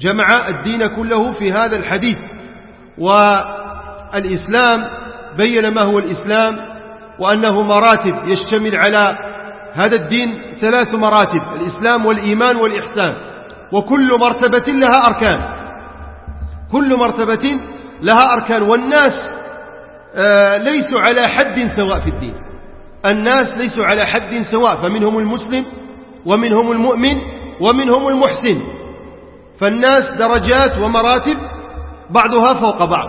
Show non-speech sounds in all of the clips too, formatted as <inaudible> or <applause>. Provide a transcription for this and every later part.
جمع الدين كله في هذا الحديث. والإسلام بين ما هو الإسلام وأنه مراتب يشتمل على هذا الدين ثلاث مراتب الإسلام والإيمان والإحسان. وكل مرتبة لها أركان. كل مرتبة لها أركان. والناس آه، ليسوا على حد سواء في الدين. الناس ليسوا على حد سواء فمنهم المسلم ومنهم المؤمن ومنهم المحسن. فالناس درجات ومراتب بعضها فوق بعض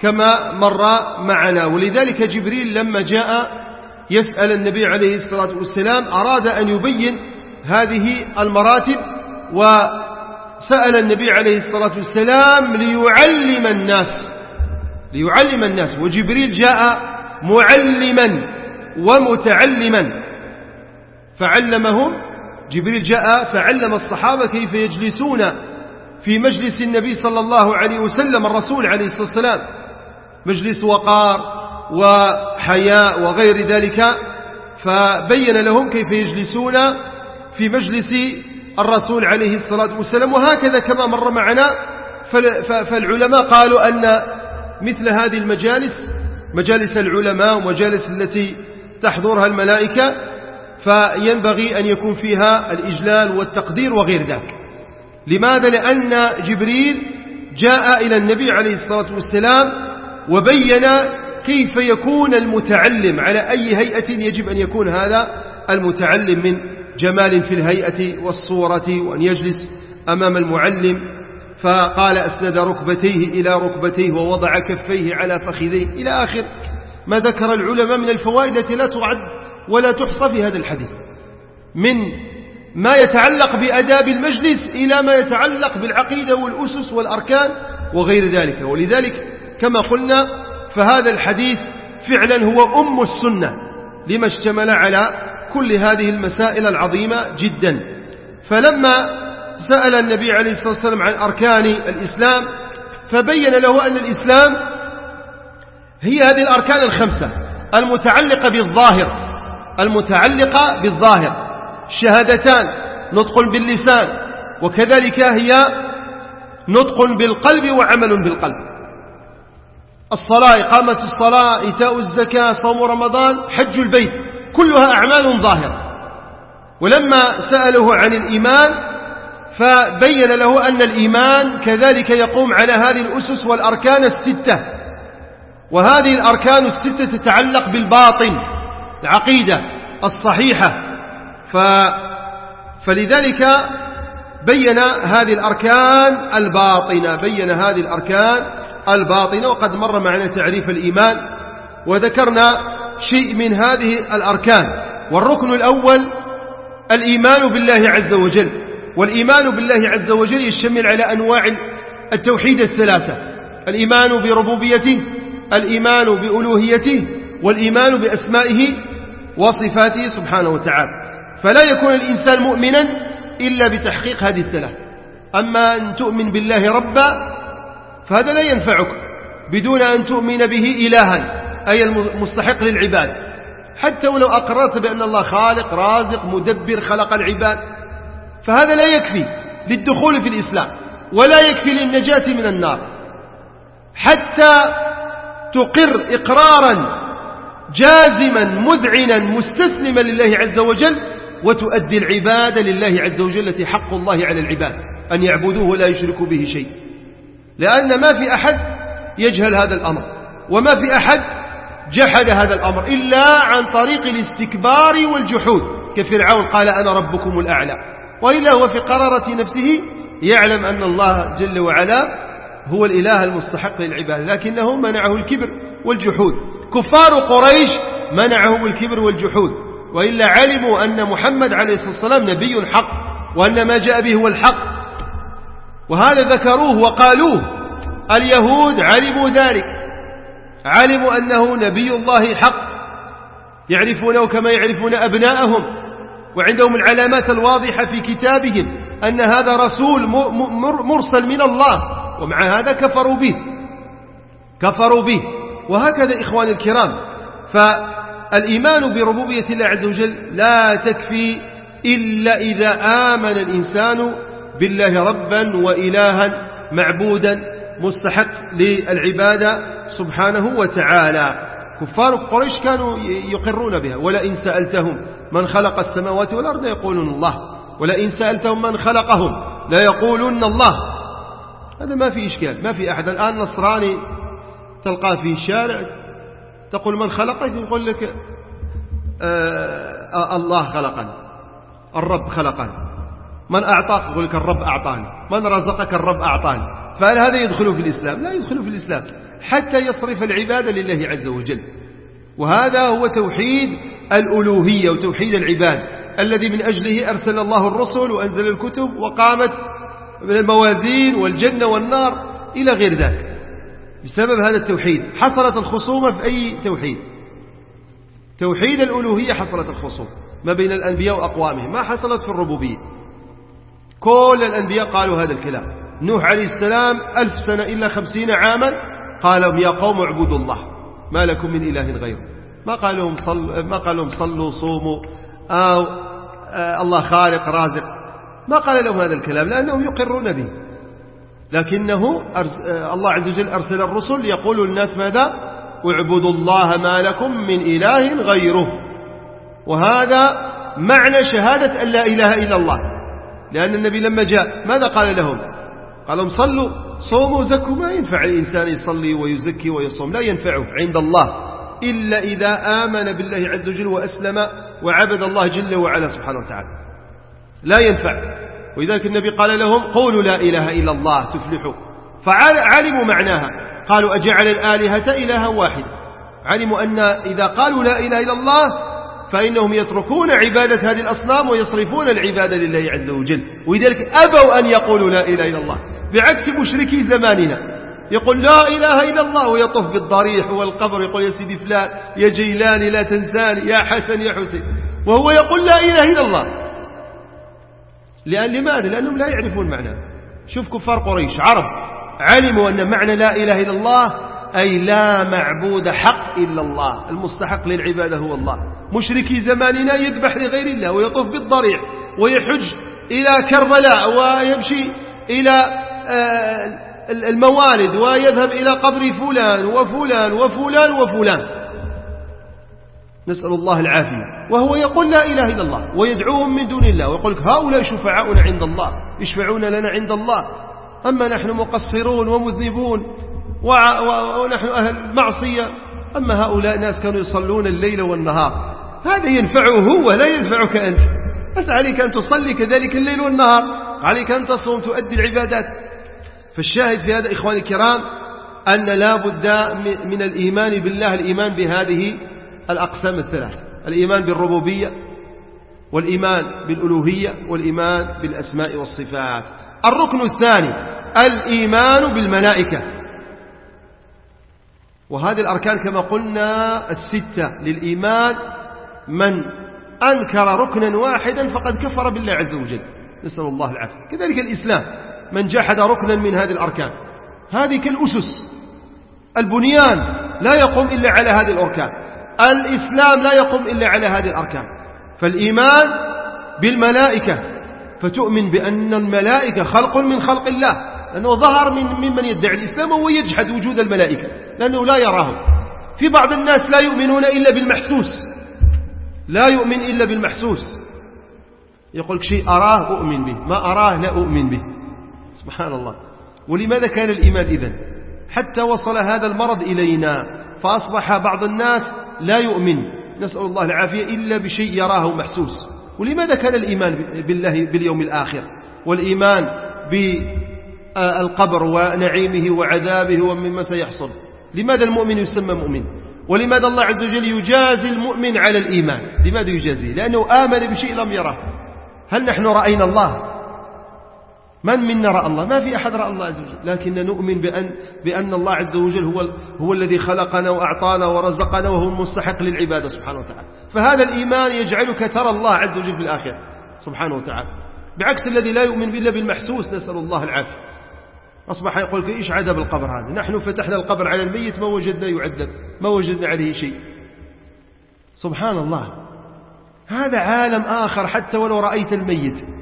كما مر معنا. ولذلك جبريل لما جاء يسأل النبي عليه الصلاة والسلام أراد أن يبين هذه المراتب وسأل النبي عليه الصلاة والسلام ليعلم الناس ليعلم الناس. وجبريل جاء معلما ومتعلما فعلمهم جبريل جاء فعلم الصحابة كيف يجلسون في مجلس النبي صلى الله عليه وسلم الرسول عليه الصلاة والسلام. مجلس وقار وحياء وغير ذلك. فبين لهم كيف يجلسون في مجلس الرسول عليه الصلاة والسلام. وهكذا كما مر معنا فالعلماء قالوا أن مثل هذه المجالس مجالس العلماء ومجالس التي تحضرها الملائكة فينبغي أن يكون فيها الإجلال والتقدير وغير ذلك. لماذا؟ لأن جبريل جاء إلى النبي عليه الصلاة والسلام وبين كيف يكون المتعلم على أي هيئة يجب أن يكون هذا المتعلم من جمال في الهيئة والصورة وأن يجلس أمام المعلم. فقال أسند ركبتيه إلى ركبتيه ووضع كفيه على فخذيه. إلى آخر ما ذكر العلماء من الفوائد التي لا تعد. ولا تحصى في هذا الحديث. من ما يتعلق بأداب المجلس إلى ما يتعلق بالعقيدة والأسس والأركان وغير ذلك. ولذلك كما قلنا فهذا الحديث فعلا هو أم السنة لما اشتمل على كل هذه المسائل العظيمة جدا. فلما سأل النبي عليه الصلاة والسلام عن أركان الإسلام فبين له أن الإسلام هي هذه الأركان الخمسة المتعلقة بالظاهر. المتعلقة بالظاهر. شهادتان نطق باللسان. وكذلك هي نطق بالقلب وعمل بالقلب. الصلاة إقامة الصلاة إيتاء الزكاة صوم رمضان حج البيت كلها أعمال ظاهرة. ولما سأله عن الإيمان فبين له أن الإيمان كذلك يقوم على هذه الأسس والأركان الستة. وهذه الأركان الستة تتعلق بالباطن. العقيدة الصحيحة. ف فلذلك بين هذه الأركان الباطنة بين هذه الأركان الباطنة وقد مر معنا تعريف الإيمان وذكرنا شيء من هذه الأركان. والركن الأول الإيمان بالله عز وجل. والإيمان بالله عز وجل يشتمل على أنواع التوحيد الثلاثة الإيمان بربوبيته الإيمان بألوهيته والإيمان بأسمائه وصفاته سبحانه وتعالى. فلا يكون الإنسان مؤمنا إلا بتحقيق هذه الثلاث. أما أن تؤمن بالله ربا فهذا لا ينفعك بدون أن تؤمن به إلها أي المستحق للعباد. حتى ولو أقررت بأن الله خالق رازق مدبر خلق العباد. فهذا لا يكفي للدخول في الإسلام ولا يكفي للنجاة من النار. حتى تقر إقرارا جازما مذعنا مستسلما لله عز وجل وتؤدي العبادة لله عز وجل التي حق الله على العباد أن يعبدوه ولا يشركوا به شيء. لأن ما في أحد يجهل هذا الأمر وما في أحد جحد هذا الأمر إلا عن طريق الاستكبار والجحود. كفرعون قال أنا ربكم الأعلى. وإلا هو في قرارة نفسه يعلم أن الله جل وعلا هو الإله المستحق للعبادة لكنه منعه الكبر والجحود. كفار قريش منعهم الكبر والجحود. وإلا علموا أن محمد عليه الصلاة والسلام نبي حق وأن ما جاء به هو الحق. وهذا ذكروه وقالوه. اليهود علموا ذلك. علموا أنه نبي الله حق. يعرفونه كما يعرفون أبناءهم. وعندهم العلامات الواضحة في كتابهم أن هذا رسول مرسل من الله. ومع هذا كفروا به. كفروا به. وهكذا إخواني الكرام فالإيمان بربوبية الله عز وجل لا تكفي إلا إذا آمن الإنسان بالله ربا وإلها معبودا مستحق للعبادة سبحانه وتعالى. كفار قريش كانوا يقرون بها. ولئن سألتهم من خلق السماوات والأرض يقولون الله. ولئن سألتهم من خلقهم لا يقولون الله. هذا ما في إشكال ما في أحد. الآن نصراني تلقاه في الشارع تقول من خلقك؟ يقول لك آه الله خلقني الرب خلقني. من أعطاك يقول لك الرب أعطاني. من رزقك؟ الرب أعطاني. فهل هذا يدخل في الإسلام؟ لا يدخل في الإسلام حتى يصرف العبادة لله عز وجل. وهذا هو توحيد الألوهية وتوحيد العباد الذي من أجله أرسل الله الرسل وأنزل الكتب وقامت من الموازين والجنة والنار إلى غير ذلك. بسبب هذا التوحيد. حصلت الخصومة في أي توحيد؟ توحيد الألوهية حصلت الخصومة ما بين الأنبياء وأقوامهم. ما حصلت في الربوبية. كل الأنبياء قالوا هذا الكلام. نوح عليه السلام ألف سنة إلا خمسين عاما قال يا قوم اعبدوا الله. ما لكم من إله غيره. ما قال لهم, صل ما قال لهم صلوا صوموا. أو آه الله خالق رازق. ما قال لهم هذا الكلام لأنهم يقرون به. لكنه الله عز وجل أرسل الرسل يقول للناس ماذا؟ اعبدوا الله ما لكم من إله غيره. وهذا معنى شهادة أن لا إله إلا الله. لأن النبي لما جاء ماذا قال لهم؟ قال لهم صلوا صوموا زكوا. ما ينفع الإنسان يصلي ويزكي ويصوم لا ينفعه عند الله. إلا إذا آمن بالله عز وجل وأسلم وعبد الله جل وعلا سبحانه وتعالى. لا ينفع. ولذلك النبي قال لهم قولوا لا إله إلا الله تفلحوا. فعلموا معناها. قالوا أجعل الآلهة إلها واحد. علموا أن إذا قالوا لا إله إلا الله فإنهم يتركون عبادة هذه الأصنام ويصرفون العبادة لله عز وجل. ولذلك أبوا أن يقولوا لا إله إلا الله. بعكس مشركي زماننا. يقول لا إله إلا الله ويطف بالضريح والقبر يقول يا سيدي فلان يا جيلاني لا تنساني يا حسن يا حسين. وهو يقول لا إله إلا الله. لأن لماذا؟ لأنهم لا يعرفون معناه. شوف كفار قريش عرب علموا أن معنى لا إله إلا الله أي لا معبود حق إلا الله المستحق للعبادة هو الله. مشركي زماننا يذبح لغير الله ويطوف بالضريع ويحج إلى كربلاء ويمشي إلى الموالد ويذهب إلى قبر فلان وفلان وفلان وفلان. نسأل الله العافية. وهو يقول لا إله إلا الله ويدعوهم من دون الله ويقول لك هؤلاء شفعاؤنا عند الله يشفعون لنا عند الله أما نحن مقصرون ومذنبون ونحن أهل معصية أما هؤلاء ناس كانوا يصلون الليل والنهار هذا ينفعه هو لا ينفعك أنت. أنت عليك أن تصلي كذلك الليل والنهار عليك أن تصوم تؤدي العبادات. فالشاهد في هذا إخواني الكرام أن لا بد من الإيمان بالله الإيمان بهذه الأقسام الثلاث. الإيمان بالربوبية والإيمان بالألوهية والإيمان بالأسماء والصفات. الركن الثاني الإيمان بالملائكة. وهذه الأركان كما قلنا الستة للإيمان من أنكر ركنا واحدا فقد كفر بالله عز وجل. نسأل الله العافية. كذلك الإسلام من جحد ركنا من هذه الأركان. هذه كالأسس البنيان لا يقوم إلا على هذه الأركان. الإسلام لا يقوم إلا على هذه الأركان. فالإيمان بالملائكة فتؤمن بأن الملائكة خلق من خلق الله لأنه ظهر من ممن يدعي الإسلام وهو يجحد وجود الملائكة لأنه لا يراهم. في بعض الناس لا يؤمنون إلا بالمحسوس. لا يؤمن إلا بالمحسوس. يقول شيء أراه أؤمن به ما أراه لا أؤمن به. سبحان الله. ولماذا كان الإيمان إذن؟ حتى وصل هذا المرض إلينا فأصبح بعض الناس لا يؤمن. نسأل الله العافية إلا بشيء يراه محسوس. ولماذا كان الإيمان بالله باليوم الآخر؟ والإيمان بالقبر ونعيمه وعذابه ومما سيحصل. لماذا المؤمن يسمى مؤمن؟ ولماذا الله عز وجل يجازي المؤمن على الإيمان؟ لماذا يجازيه لأنه آمن بشيء لم يره. هل نحن رأينا الله من منا رأى الله؟ ما في أحد رأى الله عز وجل. لكن نؤمن بأن, بأن الله عز وجل هو, هو الذي خلقنا وأعطانا ورزقنا وهو المستحق للعبادة سبحانه وتعالى. فهذا الإيمان يجعلك ترى الله عز وجل في الآخرة سبحانه وتعالى. بعكس الذي لا يؤمن إلا بالمحسوس نسأل الله العافية. أصبح يقول لك إيش عذاب القبر هذا؟ نحن فتحنا القبر على الميت ما وجدنا يعذب ما وجدنا عليه شيء. سبحان الله. هذا عالم آخر حتى ولو رأيت الميت.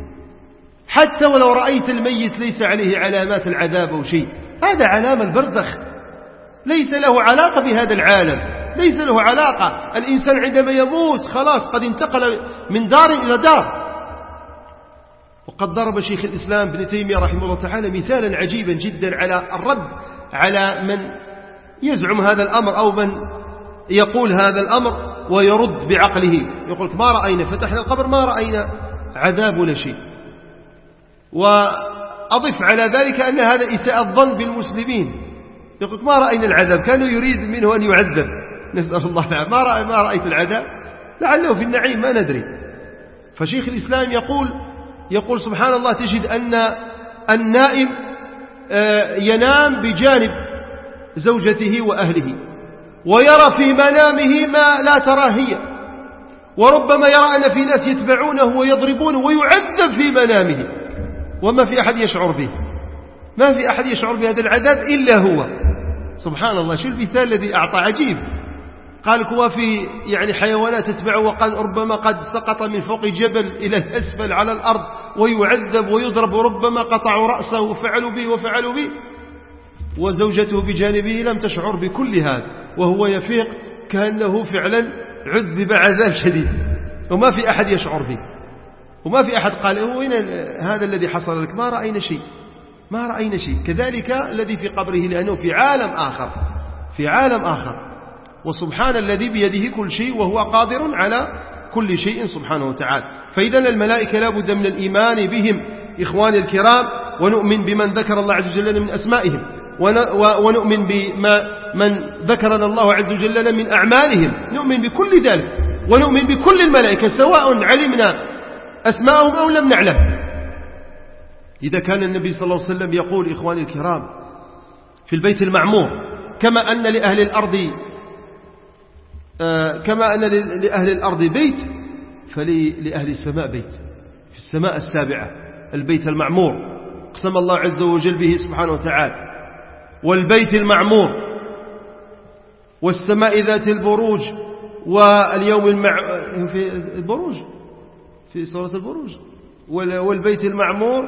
حتى ولو رأيت الميت ليس عليه علامات العذاب أو شيء. هذا علامة البرزخ. ليس له علاقة بهذا العالم. ليس له علاقة. الإنسان عندما يموت خلاص قد انتقل من دار إلى دار. وقد ضرب شيخ الإسلام ابن تيمية رحمه الله تعالى مثالا عجيبا جدا على الرد على من يزعم هذا الأمر أو من يقول هذا الأمر ويرد بعقله. يقول ما رأينا؟ فتحنا القبر ما رأينا عذاب ولا شيء. وأضف على ذلك أن هذا إساءة الظن بالمسلمين. يقول ما رأينا العذاب؟ كانوا يريد منه أن يعذب. نسأل الله العافية. ما, رأي ما رأيت العذاب؟ لعله في النعيم ما ندري. فشيخ الإسلام يقول يقول سبحان الله تجد أن النائم آه، ينام بجانب زوجته وأهله ويرى في منامه ما لا تراه هي وربما يرى أن في ناس يتبعونه ويضربونه ويعذب في منامه. وما في أحد يشعر به. ما في أحد يشعر بهذا العذاب إلا هو. سبحان الله شو المثال الذي أعطى عجيب. قال هو في يعني حيوانات تتبعه وقد ربما قد سقط من فوق جبل إلى الأسفل على الأرض ويعذب ويضرب وربما قطعوا رأسه وفعلوا به وفعلوا به. وزوجته بجانبه لم تشعر بكل هذا وهو يفيق كأنه فعلا عذب عذاب شديد. وما في أحد يشعر به. وما في أحد قال وين هذا الذي حصل لك؟ ما رأينا شيء. ما رأينا شيء. كذلك الذي في قبره لأنه في عالم آخر. في عالم آخر. وسبحان الذي بيده كل شيء وهو قادر على كل شيء سبحانه وتعالى. فإذا الملائكة لا بد من الإيمان بهم إخوان الكرام ونؤمن بمن ذكر الله عز وجل من أسمائهم ونؤمن بما من ذكرنا الله عز وجل من أعمالهم. نؤمن بكل ذلك ونؤمن بكل الملائكة سواء علمنا أسماءهم أو لم نعلم. إذا كان النبي صلى الله عليه وسلم يقول إخواني الكرام في البيت المعمور كما أن لأهل الأرض آه، كما أن لأهل الأرض بيت فلأهل السماء بيت في السماء السابعة البيت المعمور. قسم الله عز وجل به سبحانه وتعالى. والبيت المعمور والسماء ذات البروج واليوم المع... في البروج. في سورة البروج. والبيت المعمور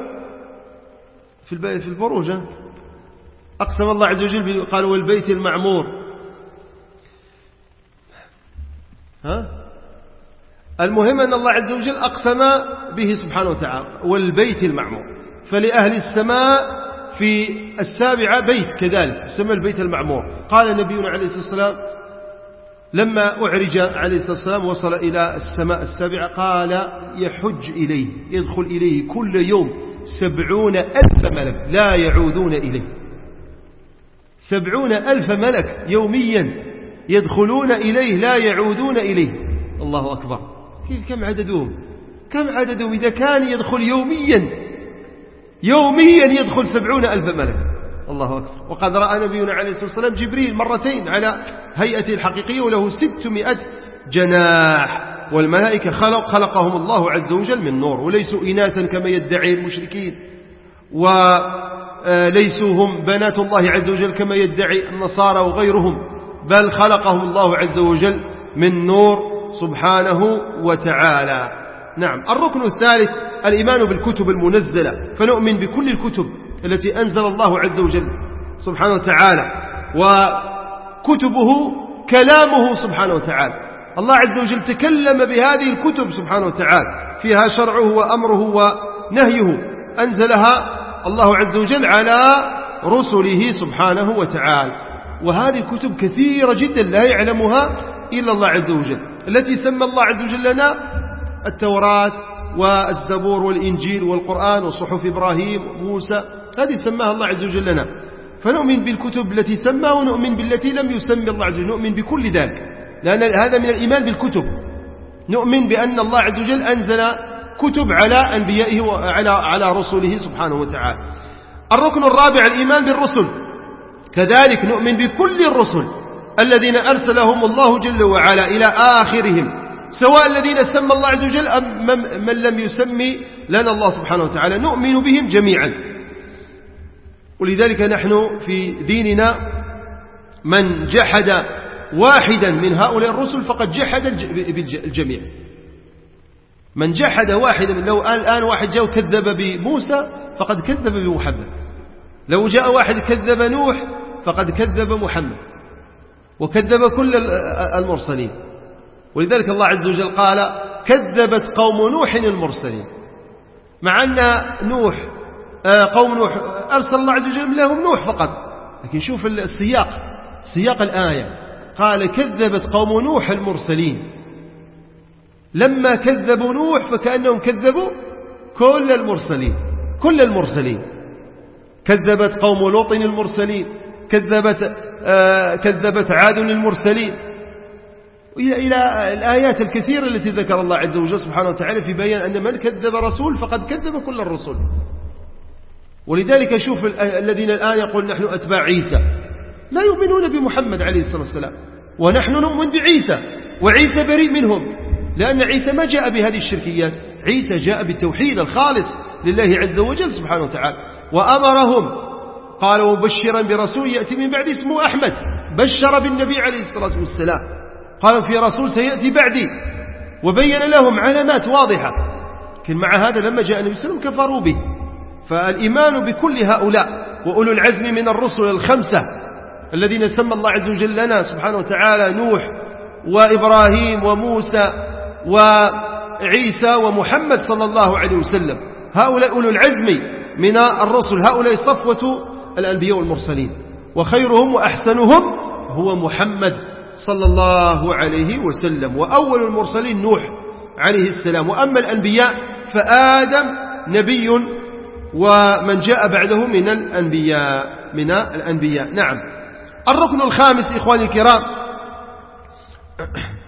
في في البروج أقسم الله عز وجل قال والبيت المعمور. ها؟ المهم أن الله عز وجل أقسم به سبحانه وتعالى والبيت المعمور. فلأهل السماء في السابعة بيت كذلك يسمى البيت المعمور. قال نبينا عليه الصلاة والسلام لما أعرج عليه الصلاة والسلام وصل إلى السماء السابعة قال يحج إليه يدخل إليه كل يوم سبعون ألف ملك لا يعودون إليه. سبعون ألف ملك يوميا يدخلون إليه لا يعودون إليه. الله أكبر. كيف كم عددهم؟ كم عددهم إذا كان يدخل يوميا؟ يوميا يدخل سبعون ألف ملك. الله أكبر. وقد رأى نبينا عليه الصلاة والسلام جبريل مرتين على هيئته الحقيقية وله ستمائة جناح. والملائكة خلق خلقهم الله عز وجل من نور. وليسوا إناثا كما يدعي المشركين. وليسوا هم بنات الله عز وجل كما يدعي النصارى وغيرهم. بل خلقهم الله عز وجل من نور سبحانه وتعالى. نعم. الركن الثالث الإيمان بالكتب المنزلة. فنؤمن بكل الكتب. التي أنزل الله عز وجل سبحانه وتعالى وكتبه كلامه سبحانه وتعالى. الله عز وجل تكلم بهذه الكتب سبحانه وتعالى فيها شرعه وأمره ونهيه. أنزلها الله عز وجل على رسله سبحانه وتعالى. وهذه الكتب كثيرة جدا لا يعلمها إلا الله عز وجل. التي سمى الله عز وجل لنا التوراة والزبور والإنجيل والقرآن وصحف إبراهيم وموسى هذه سماها الله عز وجل لنا. فنؤمن بالكتب التي سمى ونؤمن بالتي لم يسمي الله عز وجل. نؤمن بكل ذلك. لأن هذا من الإيمان بالكتب. نؤمن بأن الله عز وجل أنزل كتب على أنبيائه وعلى على رسله سبحانه وتعالى. الركن الرابع الإيمان بالرسل. كذلك نؤمن بكل الرسل. الذين أرسلهم الله جل وعلا إلى آخرهم. سواء الذين سمى الله عز وجل أم من لم يسمي لنا الله سبحانه وتعالى. نؤمن بهم جميعا. ولذلك نحن في ديننا من جحد واحدا من هؤلاء الرسل فقد جحد الجميع. من جحد واحدا لو الآن واحد جاء وكذب بموسى فقد كذب بمحمد. لو جاء واحد كذب نوح فقد كذب محمد. وكذب كل المرسلين. ولذلك الله عز وجل قال كذبت قوم نوح المرسلين. مع أن نوح قوم نوح. أرسل الله عز وجل لهم نوح فقط. لكن شوف السياق. سياق الآية. قال كذبت قوم نوح المرسلين. لما كذبوا نوح فكأنهم كذبوا كل المرسلين. كل المرسلين. كذبت قوم لوط المرسلين. كذبت آه كذبت عاد المرسلين. إلى الآيات الكثيرة التي ذكر الله عز وجل سبحانه وتعالى في بيان أن من كذب رسول فقد كذب كل الرسل. ولذلك شوف الذين الآن يقول نحن أتباع عيسى. لا يؤمنون بمحمد عليه الصلاة والسلام. ونحن نؤمن بعيسى. وعيسى بريء منهم. لأن عيسى ما جاء بهذه الشركيات. عيسى جاء بالتوحيد الخالص لله عز وجل سبحانه وتعالى. وأمرهم. قال مبشرا برسول يأتي من بعد اسمه أحمد. بشر بالنبي عليه الصلاة والسلام. قال في رسول سيأتي بعدي. وبين لهم علامات واضحة. لكن مع هذا لما جاء النبي صلى الله عليه وسلم كفروا به. فالإيمان بكل هؤلاء وأولو العزم من الرسل الخمسة الذين سمى الله عز وجل لنا سبحانه وتعالى نوح وإبراهيم وموسى وعيسى ومحمد صلى الله عليه وسلم. هؤلاء أولو العزم من الرسل هؤلاء صفوة الأنبياء والمرسلين. وخيرهم وأحسنهم هو محمد صلى الله عليه وسلم. وأول المرسلين نوح عليه السلام. وأما الأنبياء فآدم نبي ومن جاء بعده من الأنبياء من الأنبياء. نعم. الركن الخامس إخواني الكرام. <clears throat>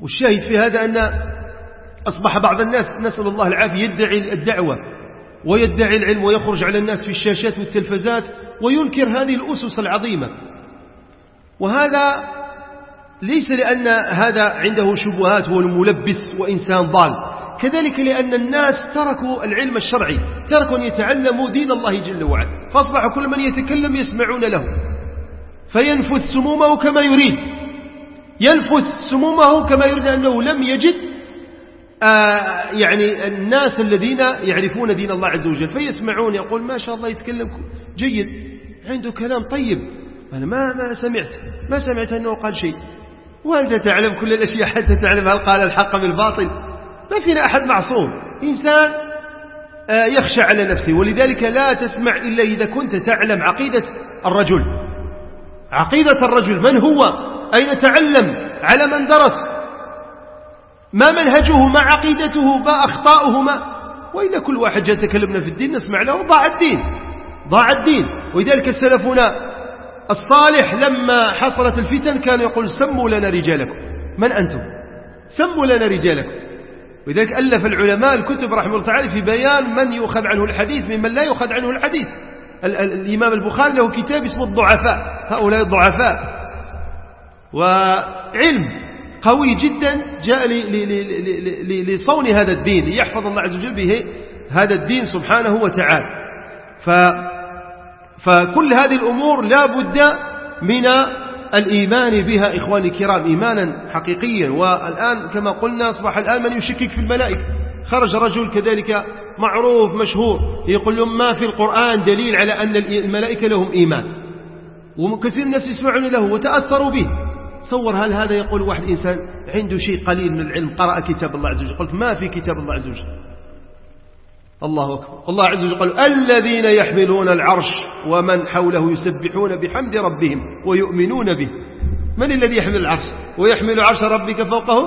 والشاهد في هذا أن أصبح بعض الناس نسأل الله العافية يدعي الدعوة ويدعي العلم ويخرج على الناس في الشاشات والتلفزات وينكر هذه الأسس العظيمة. وهذا ليس لأن هذا عنده شبهات هو الملبس وإنسان ضال. كذلك لأن الناس تركوا العلم الشرعي تركوا أن يتعلموا دين الله جل وعلا. فأصبح كل من يتكلم يسمعون له. فينفث سمومه كما يريد. ينفث سمومه كما يريد أنه لم يجد آه يعني الناس الذين يعرفون دين الله عز وجل. فيسمعون يقول ما شاء الله يتكلم جيد عنده كلام طيب. أنا ما ما سمعت. ما سمعت أنه قال شيء. وأنت تعلم كل الأشياء حتى تعلم هل قال الحق بالباطل. ما فينا أحد معصوم. إنسان آه، يخشى على نفسه ولذلك لا تسمع إلا إذا كنت تعلم عقيدة الرجل. عقيدة الرجل من هو؟ أين تعلم؟ على من درس؟ ما منهجه؟ ما عقيدته؟ ما أخطاؤه؟ ما وإلا كل واحد جاء تكلمنا في الدين نسمع له ضاع الدين. ضاع الدين. ولذلك سلفنا الصالح لما حصلت الفتن كان يقول سموا لنا رجالكم. من أنتم؟ سموا لنا رجالكم. ولذلك ألف العلماء الكتب رحمه الله تعالى في بيان من يؤخذ عنه الحديث ممن لا يؤخذ عنه الحديث. الإمام البخاري له كتاب اسمه الضعفاء. هؤلاء الضعفاء. وعلم قوي جدا جاء لصون هذا الدين ليحفظ الله عز وجل به هذا الدين سبحانه وتعالى. ف فكل هذه الأمور لا بد من الإيمان بها إخواني الكرام إيمانا حقيقيا. والآن كما قلنا أصبح الآن من يشكك في الملائكة. خرج رجل كذلك معروف مشهور يقول لهم ما في القرآن دليل على أن الملائكة لهم إيمان. وكثير الناس يسمعون له وتأثروا به. تصور هل هذا يقول واحد إنسان عنده شيء قليل من العلم؟ قرأ كتاب الله عز وجل. قلت ما في كتاب الله عز وجل. الله أكبر. الله عز وجل قال الذين يحملون العرش ومن حوله يسبحون بحمد ربهم ويؤمنون به. من الذي يحمل العرش؟ ويحمل عرش ربك فوقهم؟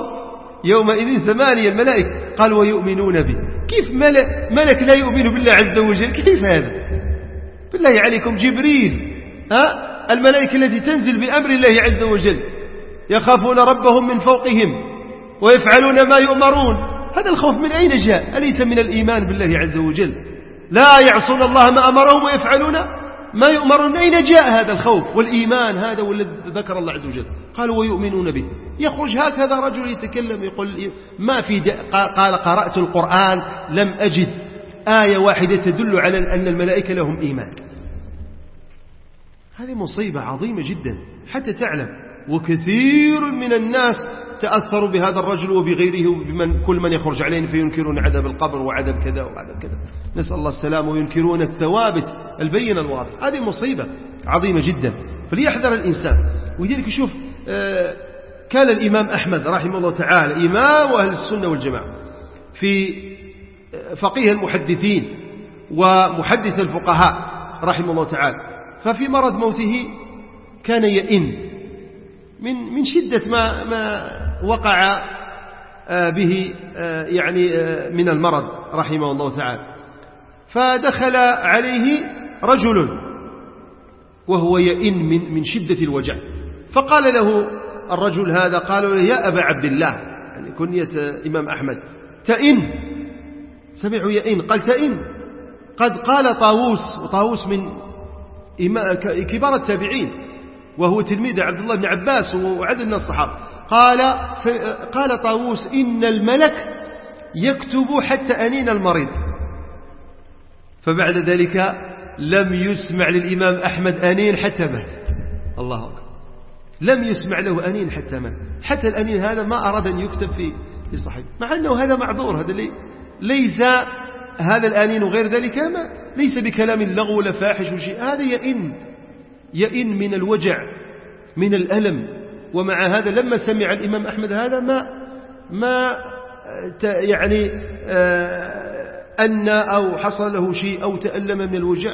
يومئذ ثمانية الملائكة. قال ويؤمنون به. كيف ملك, ملك لا يؤمن بالله عز وجل؟ كيف هذا؟ بالله عليكم جبريل ها؟ الملائكة التي تنزل بأمر الله عز وجل. يخافون ربهم من فوقهم ويفعلون ما يؤمرون. هذا الخوف من أين جاء؟ أليس من الإيمان بالله عز وجل؟ لا يعصون الله ما أمرهم ويفعلون؟ ما يؤمرون؟ أين جاء هذا الخوف والإيمان هذا والذي ذكر الله عز وجل؟ قالوا ويؤمنون به. يخرج هكذا رجل يتكلم يقول ما في قال قرأت القرآن لم أجد. آية واحدة تدل على أن الملائكة لهم إيمان. هذه مصيبة عظيمة جدا. حتى تعلم وكثير من الناس تأثروا بهذا الرجل وبغيره وبمن كل من يخرج عليه فينكرون عذاب القبر وعذاب كذا وعذاب كذا. نسأل الله السلامة وينكرون الثوابت البينة الواضحة هذه مصيبة عظيمة جدا. فليحذر الإنسان. ولذلك يشوف آه، كان الإمام أحمد رحمه الله تعالى إمام أهل السنة والجماعة في آه، فقيه المحدثين ومحدث الفقهاء رحمه الله تعالى. ففي مرض موته كان يئن. من من شدة ما ما وقع آه، به يعني من المرض رحمه الله تعالى. فدخل عليه رجل وهو يئن من من شدة الوجع. فقال له الرجل هذا قال له يا أبا عبد الله يعني كنية إمام أحمد تئن. سمعوا يئن قال تئن. قد قال طاووس وطاووس من كبار التابعين وهو تلميذ عبد الله بن عباس وعدد من الصحابة. قال قال طاووس إن الملك يكتب حتى أنين المريض. فبعد ذلك لم يسمع للإمام أحمد أنين حتى مات. الله أكبر. لم يسمع له أنين حتى مات. حتى الأنين هذا ما أراد أن يكتب في في صحيح. مع أنه هذا معذور هذا لي ليس هذا الأنين وغير ذلك ما ليس بكلام اللغو ولا فاحش وشيء هذا يئن يئن من الوجع من الألم. ومع هذا لما سمع الإمام أحمد هذا ما ما يعني آه أن أو حصل له شيء أو تألم من الوجع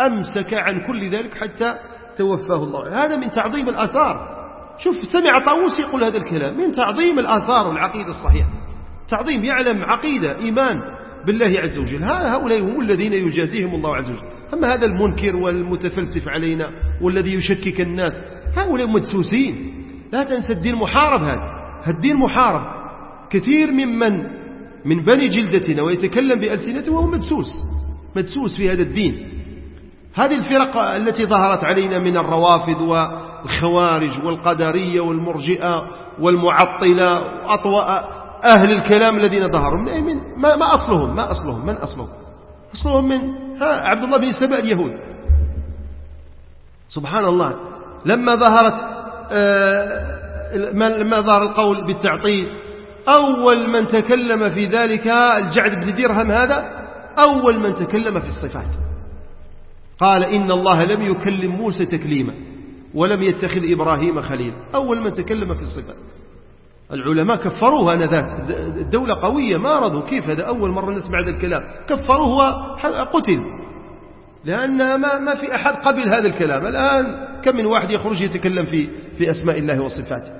أمسك عن كل ذلك حتى توفاه الله. هذا من تعظيم الآثار. شوف سمع طاووس يقول هذا الكلام. من تعظيم الآثار والعقيدة الصحيحة. تعظيم يعلم عقيدة إيمان بالله عز وجل. هؤلاء هم الذين يجازيهم الله عز وجل. أما هذا المنكر والمتفلسف علينا والذي يشكك الناس هؤلاء مدسوسين. لا تنسى الدين محارب هذا. الدين محارب. كثير ممن من بني جلدتنا ويتكلم بألسنته وهو مدسوس. مدسوس في هذا الدين. هذه الفرق التي ظهرت علينا من الروافض والخوارج والقدرية والمرجئة والمعطلة وأطواء أهل الكلام الذين ظهروا. من, من ما, ما أصلهم؟ ما أصلهم؟ من أصلهم؟ أصلهم من ها عبد الله بن سبأ اليهود. سبحان الله. لما ظهرت آه لما ظهر القول بالتعطيل. أول من تكلم في ذلك الجعد بن درهم هذا أول من تكلم في الصفات. قال إن الله لم يكلم موسى تكليما ولم يتخذ إبراهيم خليلا أول من تكلم في الصفات. العلماء كفروه ذاك. الدولة قوية ما رضوا. كيف هذا؟ أول مرة نسمع هذا الكلام. كفروه وقتل لأن ما, ما في أحد قبل هذا الكلام. الآن كم من واحد يخرج يتكلم في, في أسماء الله وصفاته.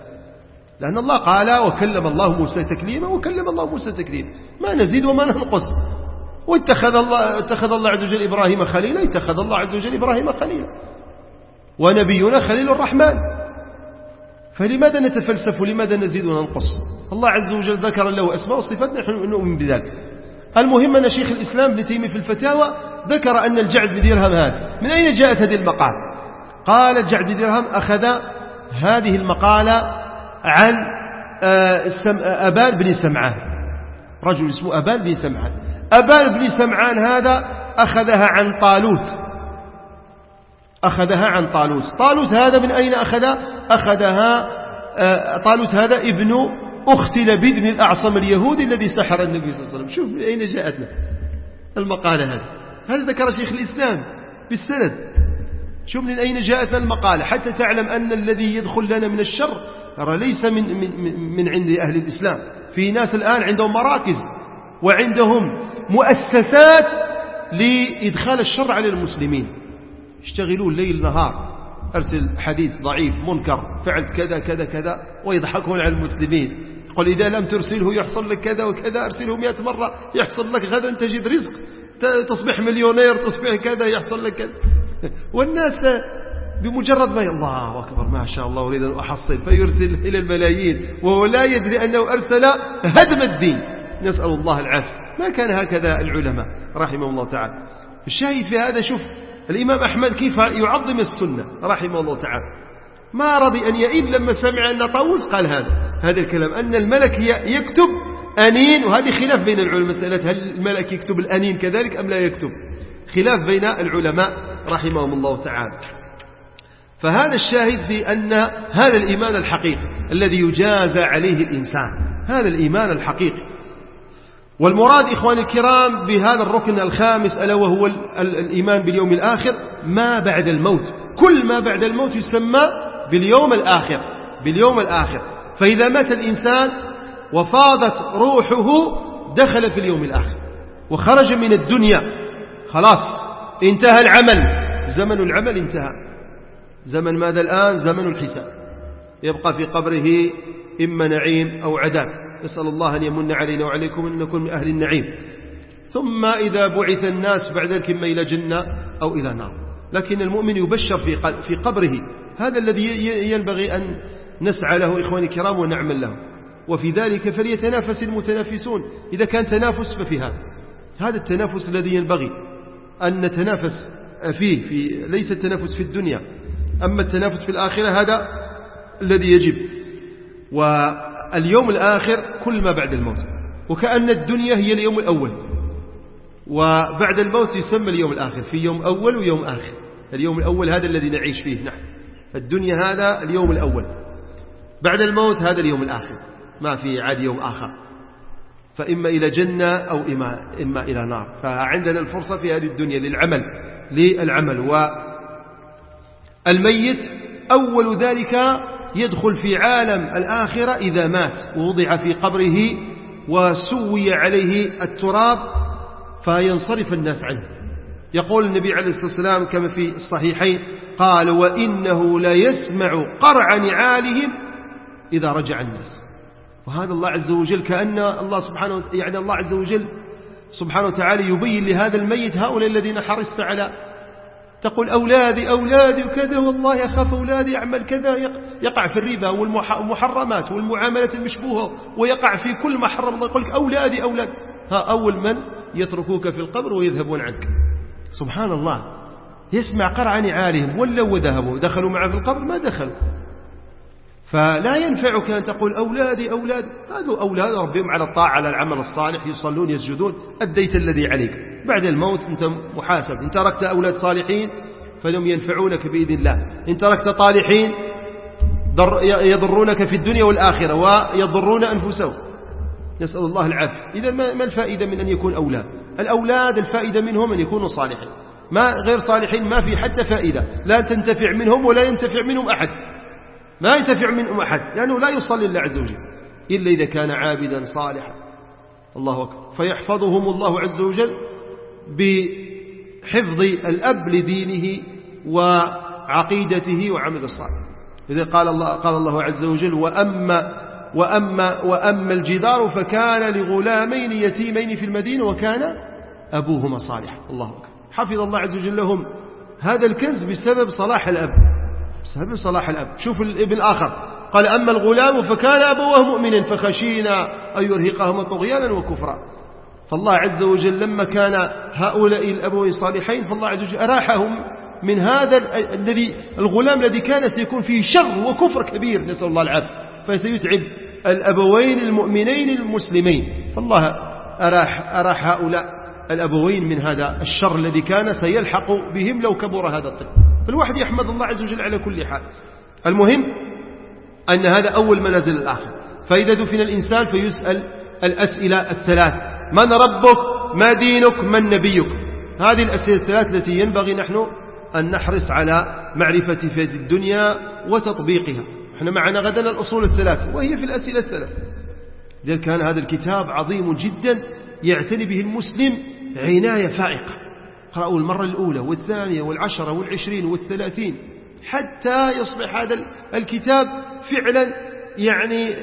لأن الله قال وكلم الله موسى تكليما وكلم الله موسى تكليما. ما نزيد وما ننقص. واتخذ الله, اتخذ الله عز وجل إبراهيم خليلا اتخذ الله عز وجل إبراهيم خليلا. ونبينا خليل الرحمن. فلماذا نتفلسف؟ ولماذا نزيد وننقص؟ الله عز وجل ذكر له أسماء وصفات نحن نؤمن بذلك. المهم أن شيخ الإسلام ابن تيمية في الفتاوى ذكر أن الجعد بدرهم هذا. من أين جاءت هذه المقالة؟ قال الجعد بدرهم أخذ هذه المقالة عن آه، أبان بن سمعان. رجل اسمه أبان بن سمعان. أبان بن سمعان هذا أخذها عن طالوت. أخذها عن طالوت. طالوت هذا من أين أخذها أخذها آه، طالوت هذا ابن أخت لبيد بن الأعصم اليهودي الذي سحر النبي صلى الله عليه وسلم. شوف من أين جاءتنا المقالة هذه. هذا ذكر شيخ الإسلام بالسند. شوف من أين جاءتنا المقالة. حتى تعلم أن الذي يدخل لنا من الشر ترى ليس من, من, من عند أهل الإسلام. في ناس الآن عندهم مراكز وعندهم مؤسسات لإدخال الشر على المسلمين. يشتغلون ليل نهار أرسل حديث ضعيف منكر فعلت كذا كذا كذا ويضحكون على المسلمين. قل إذا لم ترسله يحصل لك كذا وكذا أرسله مئة مرة يحصل لك غدا تجد رزق. تصبح مليونير تصبح كذا يحصل لك كذا. <laughs> والناس بمجرد ما الله أكبر ما شاء الله أريد أن أحصل فيرسل إلى الملايين وهو لا يدري أنه أرسل هدم الدين. نسأل الله العافية. ما كان هكذا العلماء رحمه الله تعالى. الشاهد في هذا شوف الإمام أحمد كيف يعظم السنة رحمه الله تعالى. ما رضي أن يئن لما سمع أن طاووس قال هذا. هذا الكلام أن الملك يكتب أنين وهذه خلاف بين العلماء مسألة هل الملك يكتب الأنين كذلك أم لا يكتب. خلاف بين العلماء. رحمهم الله تعالى. فهذا الشاهد بأن هذا الإيمان الحقيقي الذي يجازى عليه الإنسان هذا الإيمان الحقيقي. والمراد إخواني الكرام بهذا الركن الخامس ألا وهو الإيمان باليوم الآخر ما بعد الموت. كل ما بعد الموت يسمى باليوم الآخر باليوم الآخر. فإذا مات الإنسان وفاضت روحه دخل في اليوم الآخر وخرج من الدنيا خلاص. انتهى العمل. زمن العمل انتهى. زمن ماذا الآن؟ زمن الحساب. يبقى في قبره إما نعيم أو عذاب. نسأل الله أن يمن علينا وعليكم أن نكون من أهل النعيم. ثم إذا بعث الناس بعد ذلك إما إلى جنة أو إلى نار. لكن المؤمن يبشر في قبره. هذا الذي ينبغي أن نسعى له إخواني الكرام ونعمل له. وفي ذلك فليتنافس المتنافسون. إذا كان تنافس ففي هذا. هذا التنافس الذي ينبغي. أن نتنافس فيه في ليس التنافس في الدنيا أما التنافس في الآخرة هذا الذي يجب. واليوم الآخر كل ما بعد الموت. وكأن الدنيا هي اليوم الأول. وبعد الموت يسمى اليوم الآخر في يوم أول ويوم آخر. اليوم الأول هذا الذي نعيش فيه نحن الدنيا هذا اليوم الأول. بعد الموت هذا اليوم الآخر. ما في عاد يوم آخر. فإما إلى جنة أو إما, إما إلى نار. فعندنا الفرصة في هذه الدنيا للعمل للعمل. والميت أول ذلك يدخل في عالم الآخرة إذا مات. ووضع في قبره وسوي عليه التراب فينصرف الناس عنه. يقول النبي عليه الصلاة والسلام كما في الصحيحين قال وإنه لا يسمع قرع نعالهم إذا رجع الناس. وهذا الله عز وجل كأن الله سبحانه يعني الله عز وجل سبحانه وتعالى يبين لهذا الميت هؤلاء الذين حرصت على تقول أولادي أولادي وكذا والله أخاف أولادي يعمل كذا يقع في الربا والمحرمات والمعاملات المشبوهة ويقع في كل ما حرم الله يقول لك أولادي أولاد. ها أول من يتركوك في القبر ويذهبون عنك. سبحان الله. يسمع قرع نعالهم ولوا وذهبوا دخلوا معه في القبر ما دخلوا. فلا ينفعك أن تقول أولادي أولاد هذا أولاد ربهم على الطاعة على العمل الصالح يصلون يسجدون. أديت الذي عليك. بعد الموت أنت محاسب. إن تركت أولاد صالحين فهم ينفعونك بإذن الله. إن تركت طالحين يضرونك في الدنيا والآخرة ويضرون أنفسهم. نسأل الله العافية. إذا ما الفائدة من أن يكون أولاد؟ الأولاد الفائدة منهم أن يكونوا صالحين. ما غير صالحين ما في حتى فائدة. لا تنتفع منهم ولا ينتفع منهم أحد. ما ينتفع منهم أحد لأنه لا يصلي الله عز وجل إلا إذا كان عابدا صالحا. الله أكبر. فيحفظهم الله عز وجل بحفظ الأب لدينه وعقيدته وعمل الصالح. إذا قال الله, قال الله عز وجل وأما, وأما, وأما الجدار فكان لغلامين يتيمين في المدينة وكان أبوهما صالحا. الله أكبر. حفظ الله عز وجل لهم هذا الكنز بسبب صلاح الأب. بسبب صلاح الأب. شوف الابن الآخر قال أما الغلام فكان أبوه مؤمنا فخشينا أن يرهقهما طغيانا وكفرا. فالله عز وجل لما كان هؤلاء الأبوين صالحين فالله عز وجل أراحهم من هذا الذي الغلام الذي كان سيكون فيه شر وكفر كبير. نسأل الله العافية. فسيتعب الأبوين المؤمنين المسلمين. فالله أراح, أراح هؤلاء الأبوين من هذا الشر الذي كان سيلحق بهم لو كبر هذا الطفل. فالواحد يحمد الله عز وجل على كل حال. المهم أن هذا أول منازل الآخر. فإذا دفن الإنسان فيسأل الأسئلة الثلاث. من ربك؟ ما دينك؟ من نبيك؟ هذه الأسئلة الثلاث التي ينبغي نحن أن نحرص على معرفة في الدنيا وتطبيقها. إحنا معنا غدا الأصول الثلاث وهي في الأسئلة الثلاث. لذلك كان هذا الكتاب عظيم جدا يعتني به المسلم عناية فائقة. قرأوا المرة الأولى والثانية والعشرة والعشرين والثلاثين حتى يصبح هذا الكتاب فعلا يعني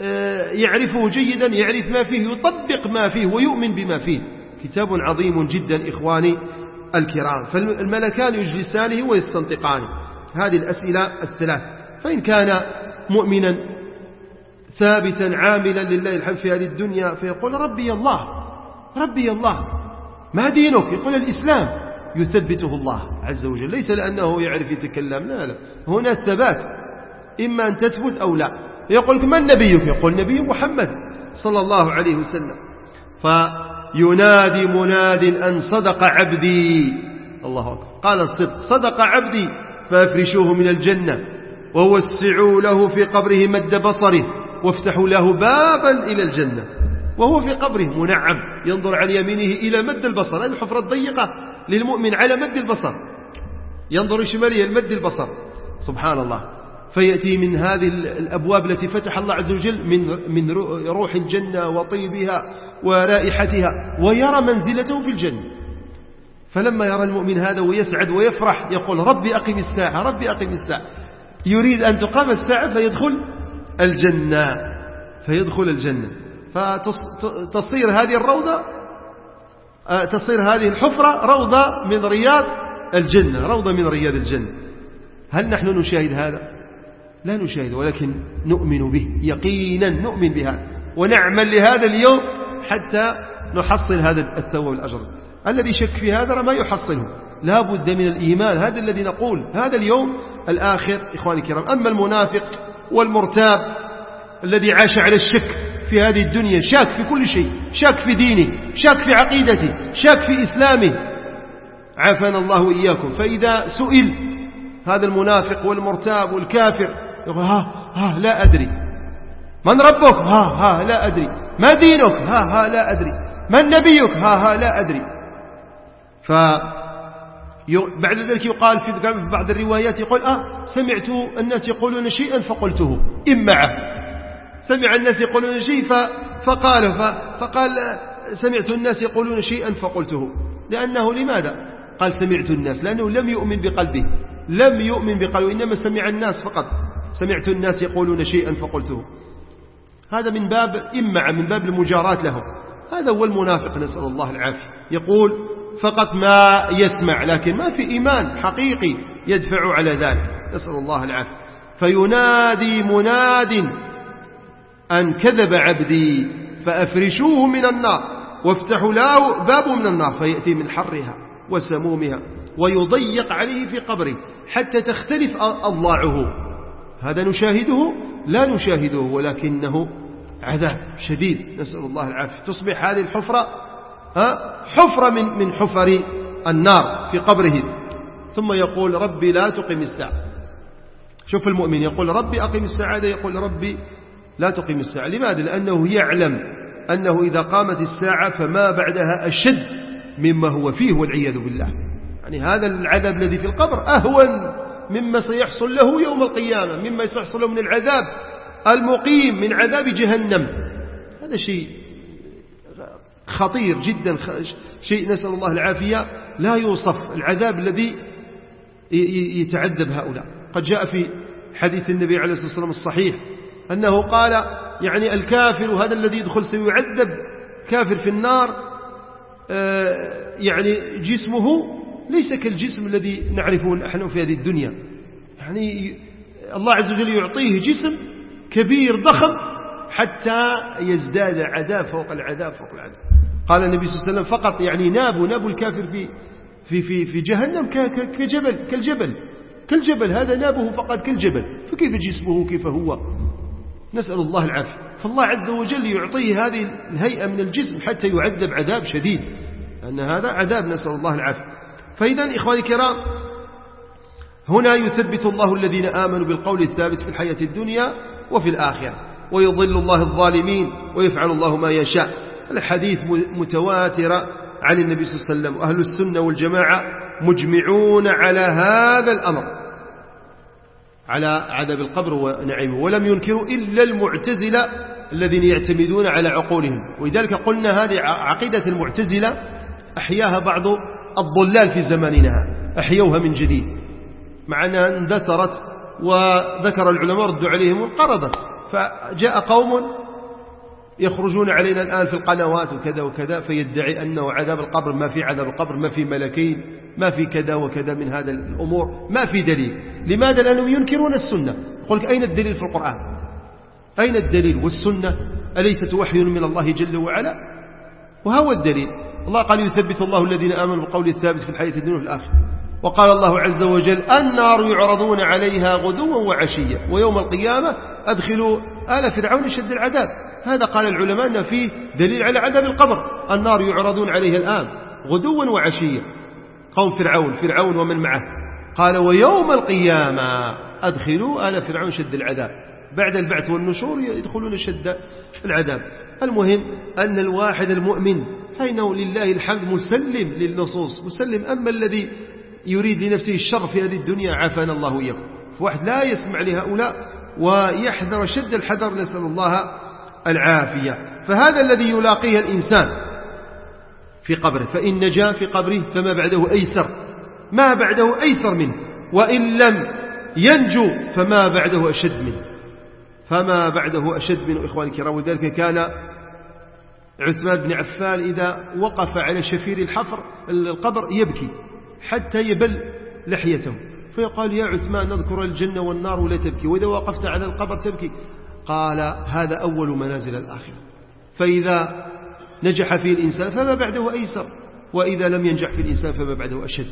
آه، يعرفه جيدا يعرف ما فيه يطبق ما فيه ويؤمن بما فيه. كتاب عظيم جدا إخواني الكرام. فالملكان يجلسانه ويستنطقانه. هذه الأسئلة الثلاث. فإن كان مؤمنا ثابتا عاملا لله الحمد في هذه الدنيا فيقول ربي الله ربي الله. ما دينك؟ يقول الإسلام. يثبته الله عز وجل. ليس لأنه يعرف يتكلم. لا لا. هنا الثبات. إما أن تثبت أو لا. يقول لك من نبيك؟ يقول نبي محمد صلى الله عليه وسلم. فينادي مناد أن صدق عبدي. الله أكبر. قال الصدق. صدق عبدي فأفرشوه من الجنة ووسعوا له في قبره مد بصره وافتحوا له بابا إلى الجنة. وهو في قبره. منعم. ينظر عن يمينه إلى مد البصر. هذه الحفرة الضيقة للمؤمن على مد البصر. ينظر شماله مد البصر. سبحان الله. فيأتي من هذه الأبواب التي فتح الله عز وجل من من روح الجنة وطيبها ورائحتها ويرى منزلته في الجنة. فلما يرى المؤمن هذا ويسعد ويفرح يقول ربي أقم الساعة ربي أقم الساعة. يريد أن تقام الساعة فيدخل الجنة. فيدخل الجنة. فتصير هذه الروضة آه، تصير هذه الحفرة روضة من رياض الجنة روضة من رياض الجنة هل نحن نشاهد هذا؟ لا نشاهد ولكن نؤمن به يقينا نؤمن بهذا ونعمل لهذا اليوم حتى نحصل هذا الثواب والأجر. الذي شك في هذا ما يحصله. لا بد من الإيمان هذا الذي نقول هذا اليوم الآخر إخواني الكرام. أما المنافق والمرتاب الذي عاش على الشك في هذه الدنيا شاك في كل شيء شاك في دينه شاك في عقيدته شاك في إسلامه. عافانا الله إياكم فإذا سئل هذا المنافق والمرتاب والكافر يقول ها ها لا أدري. من ربك؟ ها ها لا أدري. ما دينك؟ ها ها لا أدري. من نبيك؟ ها ها لا أدري. ف بعد ذلك يقال في بعض الروايات يقول آه سمعت الناس يقولون شيئا فقلته إمعه سمع الناس يقولون شيء فقال فقال سمعت الناس يقولون شيئا فقلته. لأنه لماذا؟ قال سمعت الناس. لأنه لم يؤمن بقلبه. لم يؤمن بقلبه. إنما سمع الناس فقط. سمعت الناس يقولون شيئا فقلته. هذا من باب إمع من باب المجاراة لهم. هذا هو المنافق نسأل الله العافية. يقول فقط ما يسمع لكن ما في إيمان حقيقي يدفع على ذلك. نسأل الله العافية. فينادي مناد أن كذب عبدي فأفرشوه من النار. وافتحوا له باب من النار فيأتي من حرها وسمومها ويضيق عليه في قبره حتى تختلف أضلاعه. هذا نشاهده؟ لا نشاهده ولكنه عذاب شديد. نسأل الله العافية. تصبح هذه الحفرة حفرة من من حفر النار في قبره. ثم يقول ربي لا تقم الساعة. شوف المؤمن يقول ربي أقم الساعة يقول ربي لا تقم الساعة. لماذا؟ لأنه يعلم أنه إذا قامت الساعة فما بعدها أشد مما هو فيه والعياذ بالله. يعني هذا العذاب الذي في القبر أهون مما سيحصل له يوم القيامة مما سيحصل له من العذاب المقيم من عذاب جهنم. هذا شيء خطير جدا شيء نسأل الله العافية. لا يوصف العذاب الذي يتعذب هؤلاء. قد جاء في حديث النبي عليه الصلاة والسلام الصحيح. أنه قال يعني الكافر هذا الذي يدخل سيعذب كافر في النار آه، يعني جسمه ليس كالجسم الذي نعرفه نحن في هذه الدنيا. يعني الله عز وجل يعطيه جسم كبير ضخم حتى يزداد عذاب فوق العذاب فوق العذاب. قال النبي صلى الله عليه وسلم فقط يعني نابوا نابوا الكافر في في في في جهنم كجبل كالجبل كالجبل هذا نابه فقط كالجبل. فكيف جسمه؟ كيف هو؟ نسأل الله العافية. فالله عز وجل يعطيه هذه الهيئة من الجسم حتى يعذب عذاب شديد. أن هذا عذاب نسأل الله العافية. فإذا إخواني الكرام هنا يثبت الله الذين آمنوا بالقول الثابت في الحياة الدنيا وفي الآخرة. ويضل الله الظالمين ويفعل الله ما يشاء. الحديث متواترة عن النبي صلى الله عليه وسلم. وأهل السنة والجماعة مجمعون على هذا الأمر. على عذاب القبر ونعيمه ولم ينكروا إلا المعتزلة الذين يعتمدون على عقولهم. ولذلك قلنا هذه عقيدة المعتزلة أحياها بعض الضلال في زماننا أحيوها من جديد. مع أنها اندثرت وذكر العلماء ردوا عليهم وانقرضت. فجاء قوم يخرجون علينا الآن في القنوات وكذا وكذا فيدعي أنه عذاب القبر ما في عذاب القبر ما في ملكين ما في كذا وكذا من هذا الأمور ما في دليل. لماذا؟ لأنهم ينكرون السنة. يقول لك أين الدليل في القرآن؟ أين الدليل؟ والسنة أليست وحي من الله جل وعلا؟ وهو الدليل؟ الله قال يثبت الله الذين آمنوا بالقول الثابت في الحياة الدنيا وفي الآخرة. وقال الله عز وجل النار يعرضون عليها غدوا وعشيا ويوم القيامة أدخلوا آل فرعون شد العذاب. هذا قال العلماء أن فيه دليل على عذاب القبر. النار يعرضون عليها الآن غدوا وعشيا. قوم فرعون فرعون ومن معه. قال ويوم القيامة أدخلوا آل فرعون شد العذاب. بعد البعث والنشور يدخلون شد العذاب. المهم أن الواحد المؤمن فإنه لله الحمد مسلم للنصوص. مسلم أما الذي يريد لنفسه الشر في هذه الدنيا عافانا الله إياه. فواحد لا يسمع لهؤلاء ويحذر شد الحذر نسأل الله العافية. فهذا الذي يلاقيه الإنسان في قبره فإن نجا في قبره فما بعده أيسر. ما بعده أيسر منه. وإن لم ينجو فما بعده أشد منه. فما بعده أشد منه إخواني الكرام. وذلك كان عثمان بن عفان إذا وقف على شفير الحفر القبر يبكي حتى يبل لحيته. فيقال يا عثمان نذكر الجنة والنار ولا تبكي. وإذا وقفت على القبر تبكي. قال هذا أول منازل الآخرة. فإذا نجح فيه الإنسان فما بعده أيسر وإذا لم ينجح في الإنسان فما بعده أشد.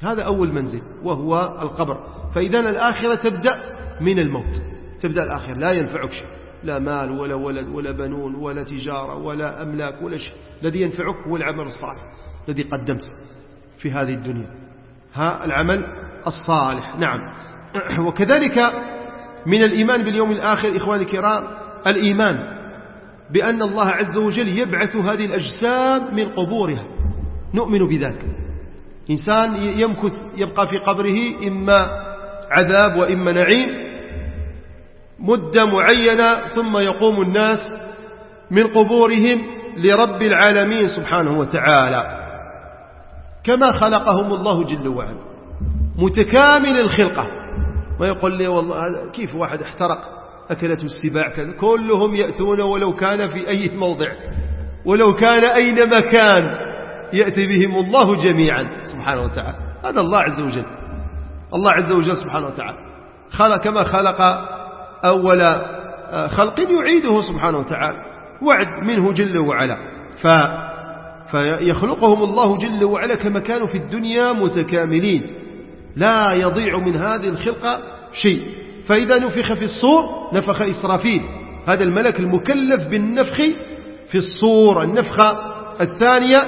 هذا أول منزل وهو القبر. فإذا الآخرة تبدأ من الموت. تبدأ الآخرة لا ينفعك شيء. لا مال ولا ولد ولا بنون ولا تجارة ولا أملاك ولا شيء. الذي ينفعك هو العمل الصالح الذي قدمت في هذه الدنيا. ها العمل الصالح. نعم. <clears throat> وكذلك من الإيمان باليوم الآخر إخواني الكرام الإيمان بأن الله عز وجل يبعث هذه الأجسام من قبورها. نؤمن بذلك. إنسان يمكث يبقى في قبره إما عذاب وإما نعيم مدة معينة ثم يقوم الناس من قبورهم لرب العالمين سبحانه وتعالى. كما خلقهم الله جل وعلا. متكامل الخلقة. ما يقول لي والله كيف واحد احترق أكلته السباع كذا؟ كلهم يأتون ولو كان في أي موضع ولو كان أين مكان يأتي بهم الله جميعا. سبحانه وتعالى. هذا الله عز وجل. الله عز وجل سبحانه وتعالى. خلق كما خلق أول خلق يعيده سبحانه وتعالى. وعد منه جل وعلا. ف فيخلقهم الله جل وعلا كما كانوا في الدنيا متكاملين. لا يضيع من هذه الخلقة شيء. فإذا نفخ في الصور نفخ إسرافيل. هذا الملك المكلف بالنفخ في الصور النفخة الثانية.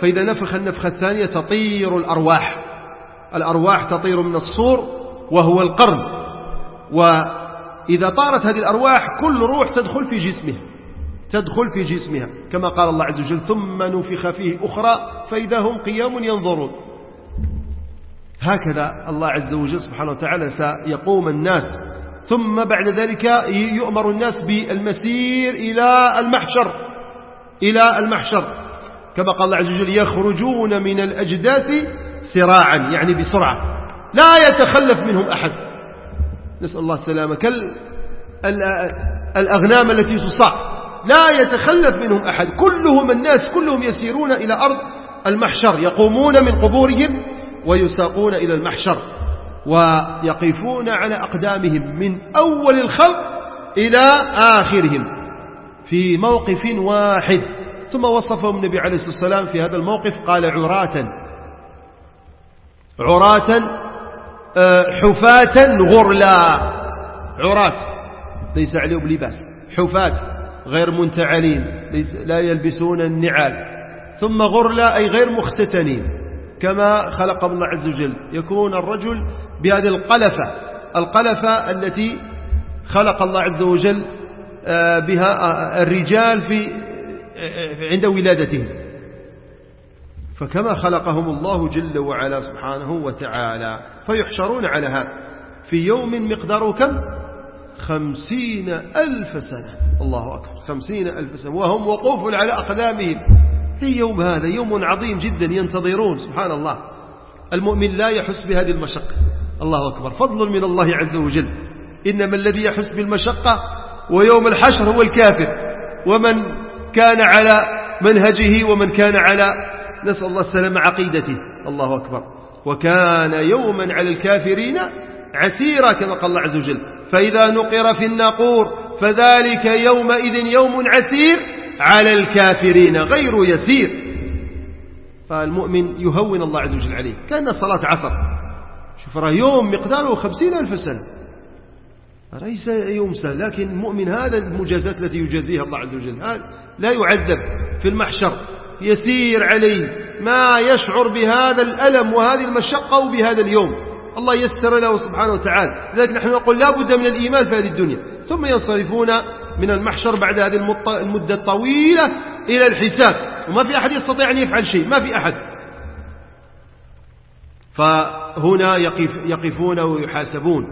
فإذا نفخ النفخة الثانية تطير الأرواح. الأرواح تطير من الصور وهو القرن. وإذا طارت هذه الأرواح كل روح تدخل في جسمها. تدخل في جسمها كما قال الله عز وجل ثم نفخ فيه أخرى فإذا هم قيام ينظرون. هكذا الله عز وجل سبحانه وتعالى سيقوم الناس. ثم بعد ذلك يؤمر الناس بالمسير إلى المحشر إلى المحشر. كما قال الله عز وجل يخرجون من الأجداث سراعا يعني بسرعة. لا يتخلف منهم أحد. نسأل الله السلامة. كالأغنام التي تصع لا يتخلف منهم أحد. كلهم الناس كلهم يسيرون إلى أرض المحشر يقومون من قبورهم ويساقون إلى المحشر ويقفون على أقدامهم من أول الخلق إلى آخرهم في موقف واحد. ثم وصفهم النبي عليه الصلاة والسلام في هذا الموقف قال عراة عراة آه، حفاة غرلا. عراة ليس عليهم لباس. حفاة غير منتعلين لا يلبسون النعال. ثم غرلا أي غير مختتنين. كما خلق الله عز وجل. يكون الرجل بهذه القلفة القلفة التي خلق الله عز وجل آه، بها آه، الرجال في آه، عند ولادتهم. فكما خلقهم الله جل وعلا سبحانه وتعالى فيحشرون على هذا. في يوم مقداره كم؟ خمسين ألف سنة. الله أكبر. خمسين ألف سنة. وهم وقوف على أقدامهم. في يوم هذا يوم عظيم جدا ينتظرون سبحان الله المؤمن لا يحس بهذه المشقة. الله أكبر. فضل من الله عز وجل. إنما الذي يحس بالمشقة ويوم الحشر هو الكافر. ومن كان على منهجه ومن كان على نسأل الله السلام عقيدته. الله أكبر. وكان يوما على الكافرين عسيرا كما قال الله عز وجل. فإذا نقر في الناقور فذلك يومئذ يوم عسير على الكافرين غير يسير. فالمؤمن يهون الله عز وجل عليه. كأن صلاة عصر. شوف راه يوم مقداره خمسين ألف سنة. ليس يوم سهل لكن المؤمن هذا المجازات التي يجازيها الله عز وجل. لا يعذب في المحشر. يسير عليه. ما يشعر بهذا الألم وهذه المشقة وبهذا اليوم. الله يسر له سبحانه وتعالى. لذلك نحن نقول لا بد من الإيمان في هذه الدنيا. ثم ينصرفون من المحشر بعد هذه المدة الطويلة إلى الحساب. وما في أحد يستطيع أن يفعل شيء. ما في أحد. فهنا يقف يقفون ويحاسبون.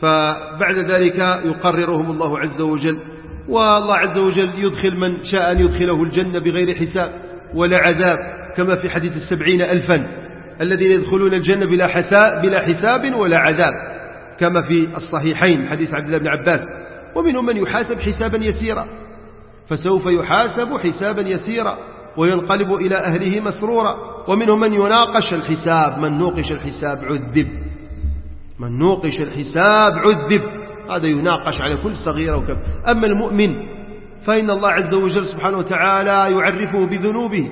فبعد ذلك يقررهم الله عز وجل. والله عز وجل يدخل من شاء أن يدخله الجنة بغير حساب ولا عذاب كما في حديث السبعين ألفا. الذين يدخلون الجنة بلا حساب, بلا حساب ولا عذاب كما في الصحيحين حديث عبد الله بن عباس. ومنهم من يحاسب حسابا يسيرا. فسوف يحاسب حسابا يسيرا وينقلب إلى أهله مسرورا. ومنهم من يناقش الحساب. من نوقش الحساب عذب. من نوقش الحساب عذب. هذا يناقش على كل صغيرة وكبيرة أما المؤمن فإن الله عز وجل سبحانه وتعالى يعرفه بذنوبه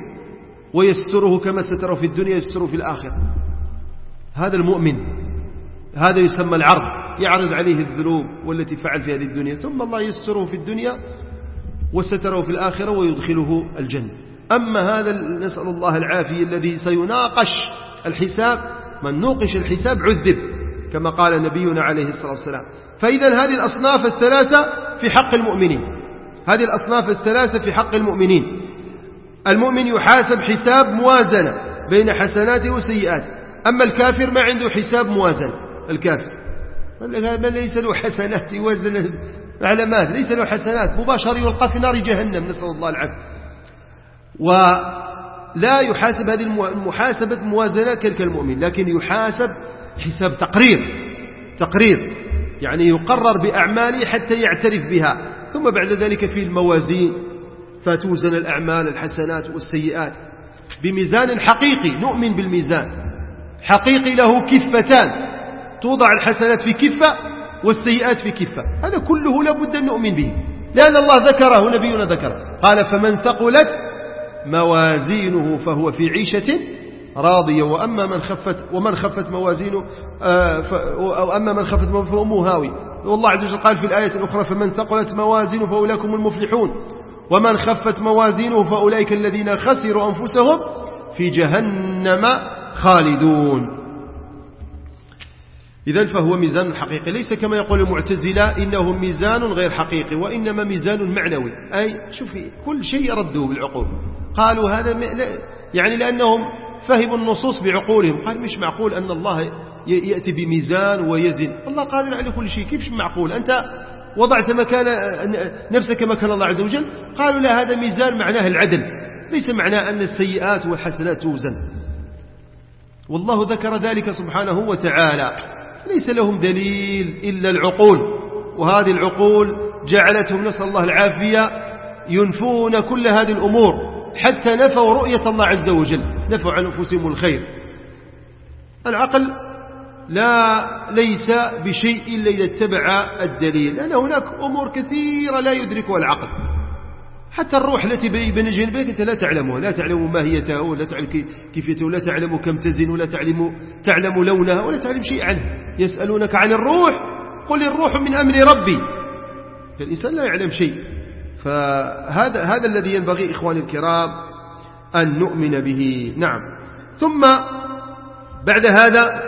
ويستره كما ستره في الدنيا يستره في الآخرة. هذا المؤمن هذا يسمى العرض. يعرض عليه الذنوب والتي فعل في هذه الدنيا ثم الله يستره في الدنيا وستره في الآخرة ويدخله الجنة. أما هذا نسأل الله العافية الذي سيناقش الحساب من نوقش الحساب عذب كما قال نبينا عليه الصلاة والسلام. فإذا هذه الأصناف الثلاثة في حق المؤمنين. هذه الأصناف الثلاثة في حق المؤمنين. المؤمن يحاسب حساب موازنة بين حسناته وسيئاته. أما الكافر ما عنده حساب موازنة الكافر. ليس له حسنات يوزن على ماذا ليس له حسنات مباشر يلقى في نار جهنم نسأل الله العافية. ولا يحاسب هذه المحاسبة موازنة كالمؤمن لكن يحاسب حساب تقرير تقرير يعني يقرر بأعماله حتى يعترف بها. ثم بعد ذلك في الموازين فتوزن الأعمال الحسنات والسيئات. بميزان حقيقي نؤمن بالميزان. حقيقي له كفتان. توضع الحسنات في كفة والسيئات في كفة. هذا كله لابد أن نؤمن به. لأن الله ذكره نبينا ذكره. قال فمن ثقلت موازينه فهو في عيشة راضية وأما من خفت ومن خفت موازينه آه، أو أما من خفت فأمه هاوي والله عز وجل قال في الآية الأخرى فمن ثقلت موازينه فأولئك هم المفلحون ومن خفت موازينه فأولئك الذين خسروا أنفسهم في جهنم خالدون. إذا فهو ميزان حقيقي. ليس كما يقول المعتزلة إنه ميزان غير حقيقي وإنما ميزان معنوي. أي شوفي كل شيء ردوه بالعقول. قالوا هذا يعني لأنهم فهموا النصوص بعقولهم. قال مش معقول أن الله يأتي بميزان ويزن. الله قادر على كل شيء. كيف معقول؟ أنت وضعت مكان نفسك مكان الله عز وجل؟ قالوا لا هذا ميزان معناه العدل. ليس معناه أن السيئات والحسنات توزن. والله ذكر ذلك سبحانه وتعالى. ليس لهم دليل إلا العقول وهذه العقول جعلتهم نسأل الله العافية ينفون كل هذه الأمور حتى نفوا رؤية الله عز وجل نفوا عن أنفسهم الخير. العقل لا ليس بشيء إلا إذا اتبع الدليل لأن هناك أمور كثيرة لا يدركها العقل. حتى الروح التي بين جنبك أنت لا تعلمها لا تعلم ماهيتها ولا تعلم كيفيتها ولا تعلم كم تزن ولا تعلم, تعلم لونها ولا تعلم شيء عنها. يسألونك عن الروح قل الروح من أمر ربي. فالإنسان لا يعلم شيء. فهذا هذا الذي ينبغي إخواني الكرام أن نؤمن به. نعم. ثم بعد هذا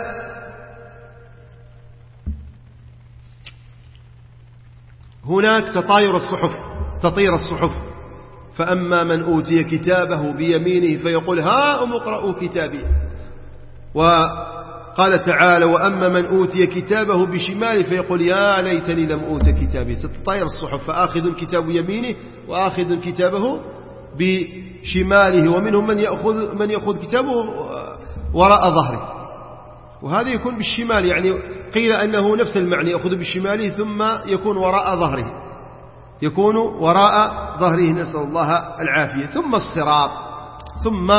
هناك تطاير الصحف تطير الصحف. فأما من أوتي كتابه بيمينه فيقول ها أم اقرأوا كتابي. وقال تعالى وأما من أوتي كتابه بشماله فيقول يا ليتني لم أوت كتابي. تتطاير الصحف فآخذ الكتاب يمينه وآخذ كتابه بشماله ومنهم من يأخذ, من يأخذ كتابه وراء ظهره. وهذا يكون بالشمال يعني قيل أنه نفس المعنى يأخذ بالشمال ثم يكون وراء ظهره. يكون وراء ظهره نسأل الله العافية. ثم الصراط ثم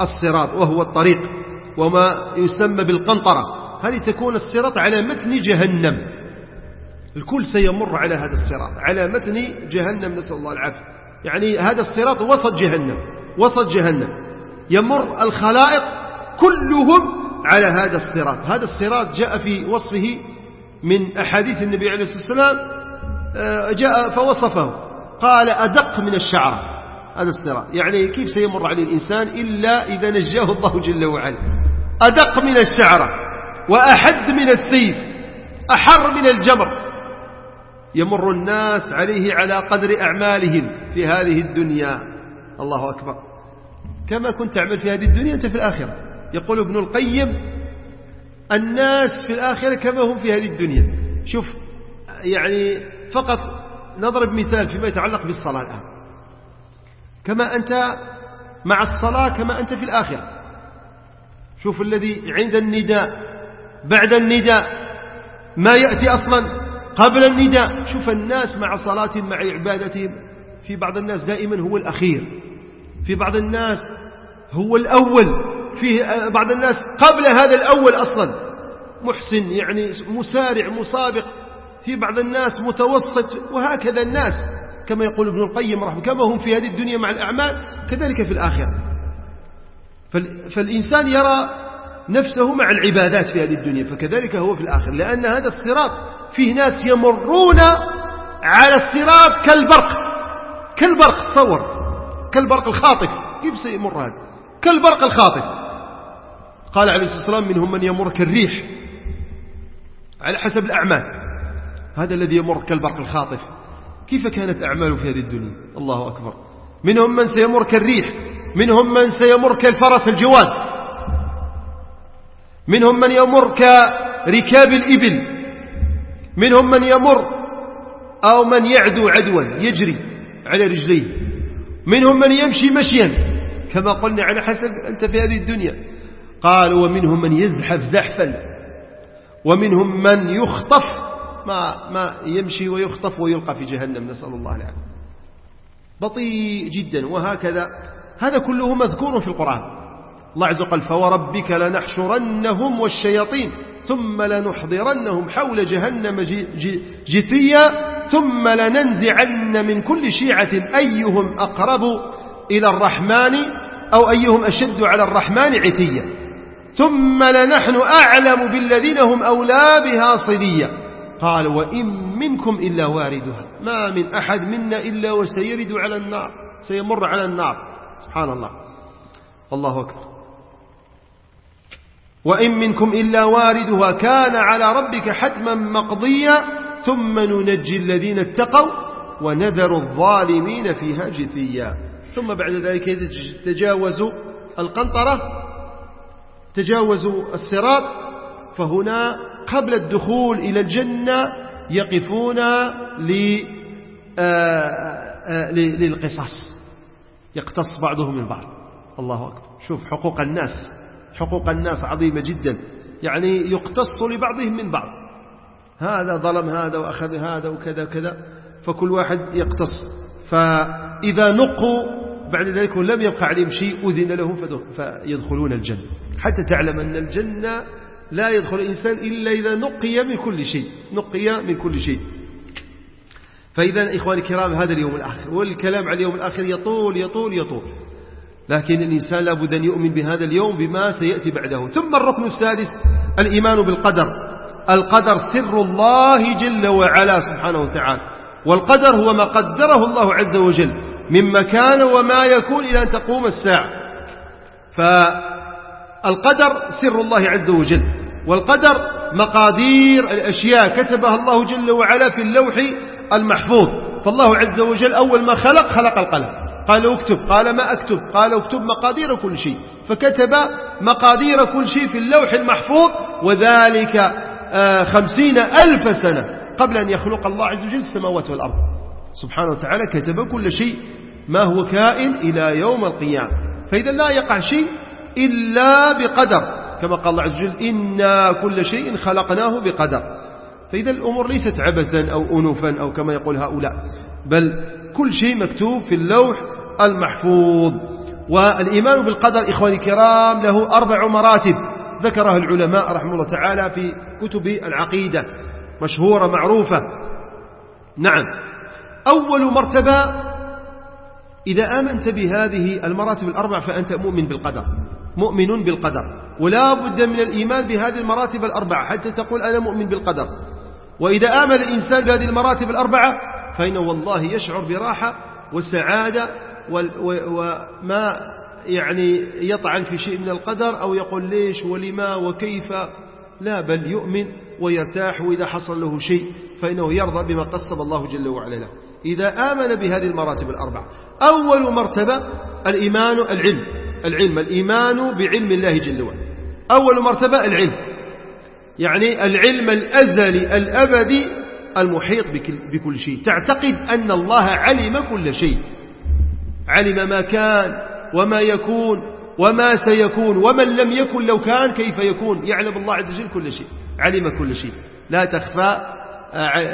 الصراط وهو الطريق. وما يسمى بالقنطرة. هذه تكون الصراط على متن جهنم. الكل سيمر على هذا الصراط. على متن جهنم نسأل الله العافية. يعني هذا الصراط وسط جهنم. وسط جهنم. يمر الخلائق كلهم على هذا الصراط. هذا الصراط جاء في وصفه من أحاديث النبي عليه الصلاة والسلام آه، جاء فوصفه. قال أدق من الشعر هذا الصراط. يعني كيف سيمر عليه الإنسان إلا إذا نجاه الله جل وعلا. أدق من الشعرة وأحد من السيف أحر من الجمر يمر الناس عليه على قدر أعمالهم في هذه الدنيا. الله أكبر. كما كنت تعمل في هذه الدنيا أنت في الآخرة. يقول ابن القيم الناس في الآخرة كما هم في هذه الدنيا. شوف يعني فقط نضرب مثال فيما يتعلق بالصلاة الآن. كما أنت مع الصلاة كما أنت في الآخرة. شوف الذي عند النداء بعد النداء ما يأتي أصلا قبل النداء. شوف الناس مع صلاتهم مع عبادتهم. في بعض الناس دائما هو الأخير. في بعض الناس هو الأول. في بعض الناس قبل هذا الأول أصلا. محسن يعني مسارع مسابق. في بعض الناس متوسط. وهكذا الناس كما يقول ابن القيم رحمه كما هم في هذه الدنيا مع الأعمال كذلك في الآخرة. فالإنسان يرى نفسه مع العبادات في هذه الدنيا فكذلك هو في الآخرة لأن هذا الصراط فيه ناس يمرون على الصراط كالبرق كالبرق تصور كالبرق الخاطف. كيف سيمر هذا؟ كالبرق الخاطف. قال عليه الصلاة والسلام منهم من يمر كالريح على حسب الأعمال. هذا الذي يمر كالبرق الخاطف. كيف كانت أعماله في هذه الدنيا؟ الله أكبر. منهم من سيمر كالريح. منهم من سيمر كالفرس الجواد. منهم من يمر كركاب الإبل. منهم من يمر أو من يعدو عدوا يجري على رجليه. منهم من يمشي مشيا. كما قلنا على حسب أنت في هذه الدنيا. قال ومنهم من يزحف زحفا. ومنهم من يخطف ما, ما يمشي ويخطف ويلقى في جهنم. نسأل الله العافية. بطيء جدا. وهكذا هذا كله مذكور في القرآن. الله عز وجل فوربك لنحشرنهم والشياطين ثم لنحضرنهم حول جهنم جثيا ثم لننزعن من كل شيعة أيهم أقرب إلى الرحمن أو أيهم أشد على الرحمن عتيا. ثم لنحن أعلم بالذين هم أولى بها صليا. قال وإن منكم إلا واردها ما من أحد منا إلا وسيرد على النار سيمر على النار. سبحان الله. الله أكبر. وإن منكم إلا واردها كان على ربك حتما مقضيا ثم ننجي الذين اتقوا ونذر الظالمين فيها جثيا. ثم بعد ذلك تجاوزوا القنطرة تجاوزوا الصراط فهنا قبل الدخول إلى الجنة يقفون آه، آه، للقصاص. يقتص بعضهم من بعض. الله أكبر. شوف حقوق الناس حقوق الناس عظيمة جدا. يعني يقتص لبعضهم من بعض. هذا ظلم هذا وأخذ هذا وكذا وكذا فكل واحد يقتص. فإذا نقوا بعد ذلك لم يبقى عليهم شيء أذن لهم فيدخلون الجنة. حتى تعلم أن الجنة لا يدخل الإنسان إلا إذا نقي من كل شيء. نقي من كل شيء. فإذا إخواني الكرام هذا اليوم الآخر والكلام على اليوم الآخر يطول يطول يطول. لكن الإنسان لابد أن يؤمن بهذا اليوم بما سيأتي بعده. ثم الركن السادس الإيمان بالقدر. القدر سر الله جل وعلا سبحانه وتعالى. والقدر هو ما قدره الله عز وجل. من مكان وما يكون إلى أن تقوم الساعة. فالقدر سر الله عز وجل. والقدر مقادير الأشياء كتبها الله جل وعلا في اللوح المحفوظ. فالله عز وجل أول ما خلق خلق القلم قال اكتب قال ما أكتب قال اكتب مقادير كل شيء. فكتب مقادير كل شيء في اللوح المحفوظ وذلك آه، خمسين ألف سنة قبل أن يخلق الله عز وجل السماوات والأرض. سبحانه وتعالى كتب كل شيء ما هو كائن إلى يوم القيامة. فإذا لا يقع شيء إلا بقدر. كما قال الله عز وجل إنا كل شيء خلقناه بقدر. فإذا الأمور ليست عبثا أو أنوفا أو كما يقول هؤلاء بل كل شيء مكتوب في اللوح المحفوظ. والإيمان بالقدر إخواني الكرام له أربع مراتب ذكرها العلماء رحمه الله تعالى في كتب العقيدة مشهورة معروفة. نعم. أول مرتبة إذا آمنت بهذه المراتب الأربع فأنت مؤمن بالقدر مؤمن بالقدر. ولا بد من الإيمان بهذه المراتب الأربعة حتى تقول أنا مؤمن بالقدر. وإذا آمن الإنسان بهذه المراتب الأربعة فإنه والله يشعر براحة وسعادة وما يعني يطعن في شيء من القدر أو يقول ليش ولما وكيف. لا بل يؤمن ويرتاح وإذا حصل له شيء فإنه يرضى بما قسم الله جل وعلا له. إذا آمن بهذه المراتب الأربع أول مرتبة الإيمان العلم. العلم الإيمان بعلم الله جل وعلا. أول مرتبة العلم. يعني العلم الأزلي الأبدي المحيط بكل شيء. تعتقد أن الله علم كل شيء. علم ما كان وما يكون وما سيكون ومن لم يكن لو كان كيف يكون. يعلم الله عز وجل كل شيء. علم كل شيء. لا تخفى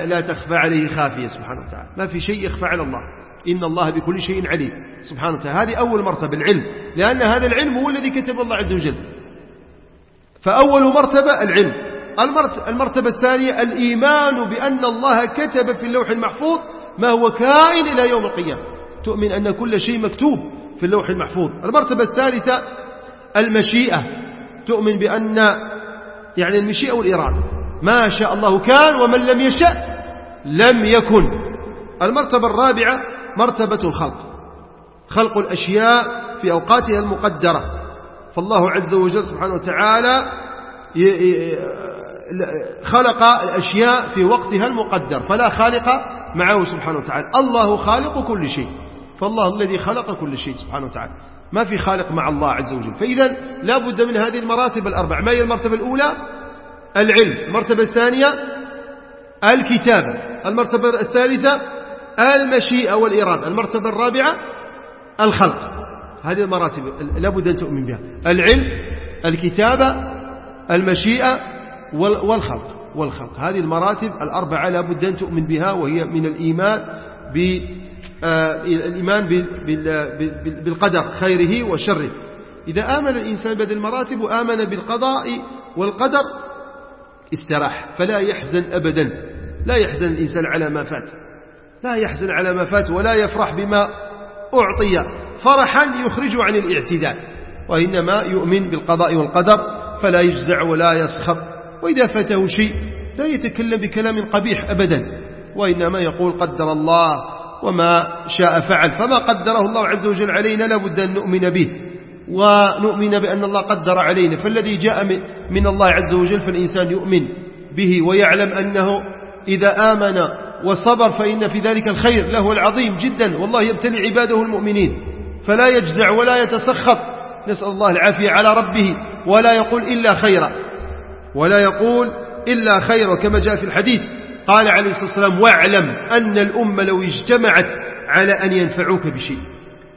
لا تخفى عليه خافية سبحانه وتعالى. ما في شيء يخفى على الله. إن الله بكل شيء عليم سبحانه وتعالى. هذه أول مرتبة العلم. لأن هذا العلم هو الذي كتب الله عز وجل. فأول مرتبة العلم. المرتبة الثانية الإيمان بأن الله كتب في اللوح المحفوظ ما هو كائن إلى يوم القيامة. تؤمن أن كل شيء مكتوب في اللوح المحفوظ. المرتبة الثالثة المشيئة. تؤمن بأن يعني المشيئة والإرادة. ما شاء الله كان ومن لم يشأ لم يكن. المرتبة الرابعة مرتبة الخلق. خلق الأشياء في أوقاتها المقدرة. فالله عز وجل سبحانه وتعالى خلق الأشياء في وقتها المقدر فلا خالق معه سبحانه وتعالى. الله خالق كل شيء فالله الذي خلق كل شيء سبحانه وتعالى. ما في خالق مع الله عز وجل. فإذا لا بد من هذه المراتب الأربع. ما هي المرتبة الأولى؟ العلم. المرتبة الثانية؟ الكتابة. المرتبة الثالثة؟ المشيئة والإرادة. المرتبة الرابعة؟ الخلق. هذه المراتب. لا بد أن تؤمن بها. العلم الكتابة المشيئة والخلق. والخلق. هذه المراتب الأربعة لا بد أن تؤمن بها وهي من الإيمان آه، الإيمان بالقدر خيره وشره. إذا آمن الإنسان بهذه المراتب وآمن بالقضاء والقدر استراح. فلا يحزن أبدا. لا يحزن الإنسان على ما فات. لا يحزن على ما فات ولا يفرح بما أعطي. فرحا يخرج عن الاعتدال وإنما يؤمن بالقضاء والقدر فلا يجزع ولا يسخط وإذا فاته شيء لا يتكلم بكلام قبيح أبدا وإنما يقول قدر الله وما شاء فعل فما قدره الله عز وجل علينا لابد أن نؤمن به ونؤمن بأن الله قدر علينا فالذي جاء من الله عز وجل فالإنسان يؤمن به ويعلم أنه إذا آمن وصبر فإن في ذلك الخير له العظيم جدا والله يبتلي عباده المؤمنين فلا يجزع ولا يتسخط نسأل الله العافية على ربه ولا يقول إلا خيرا. ولا يقول إلا خيرا كما جاء في الحديث. قال عليه الصلاة والسلام واعلم أن الأمة لو اجتمعت على أن ينفعوك بشيء.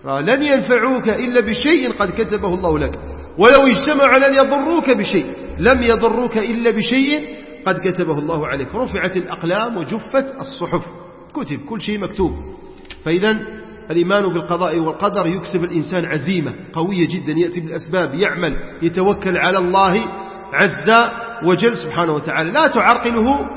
لن ينفعوك إلا بشيء قد كتبه الله لك. ولو اجتمعوا على أن يضروك بشيء. لم يضروك إلا بشيء قد كتبه الله عليك. رفعت الأقلام وجفت الصحف. كتب كل شيء مكتوب. فإذا الإيمان بالقضاء والقدر يكسب الإنسان عزيمة قوية جدا يأتي بالأسباب يعمل يتوكل على الله عز وجل سبحانه وتعالى. لا تعرقله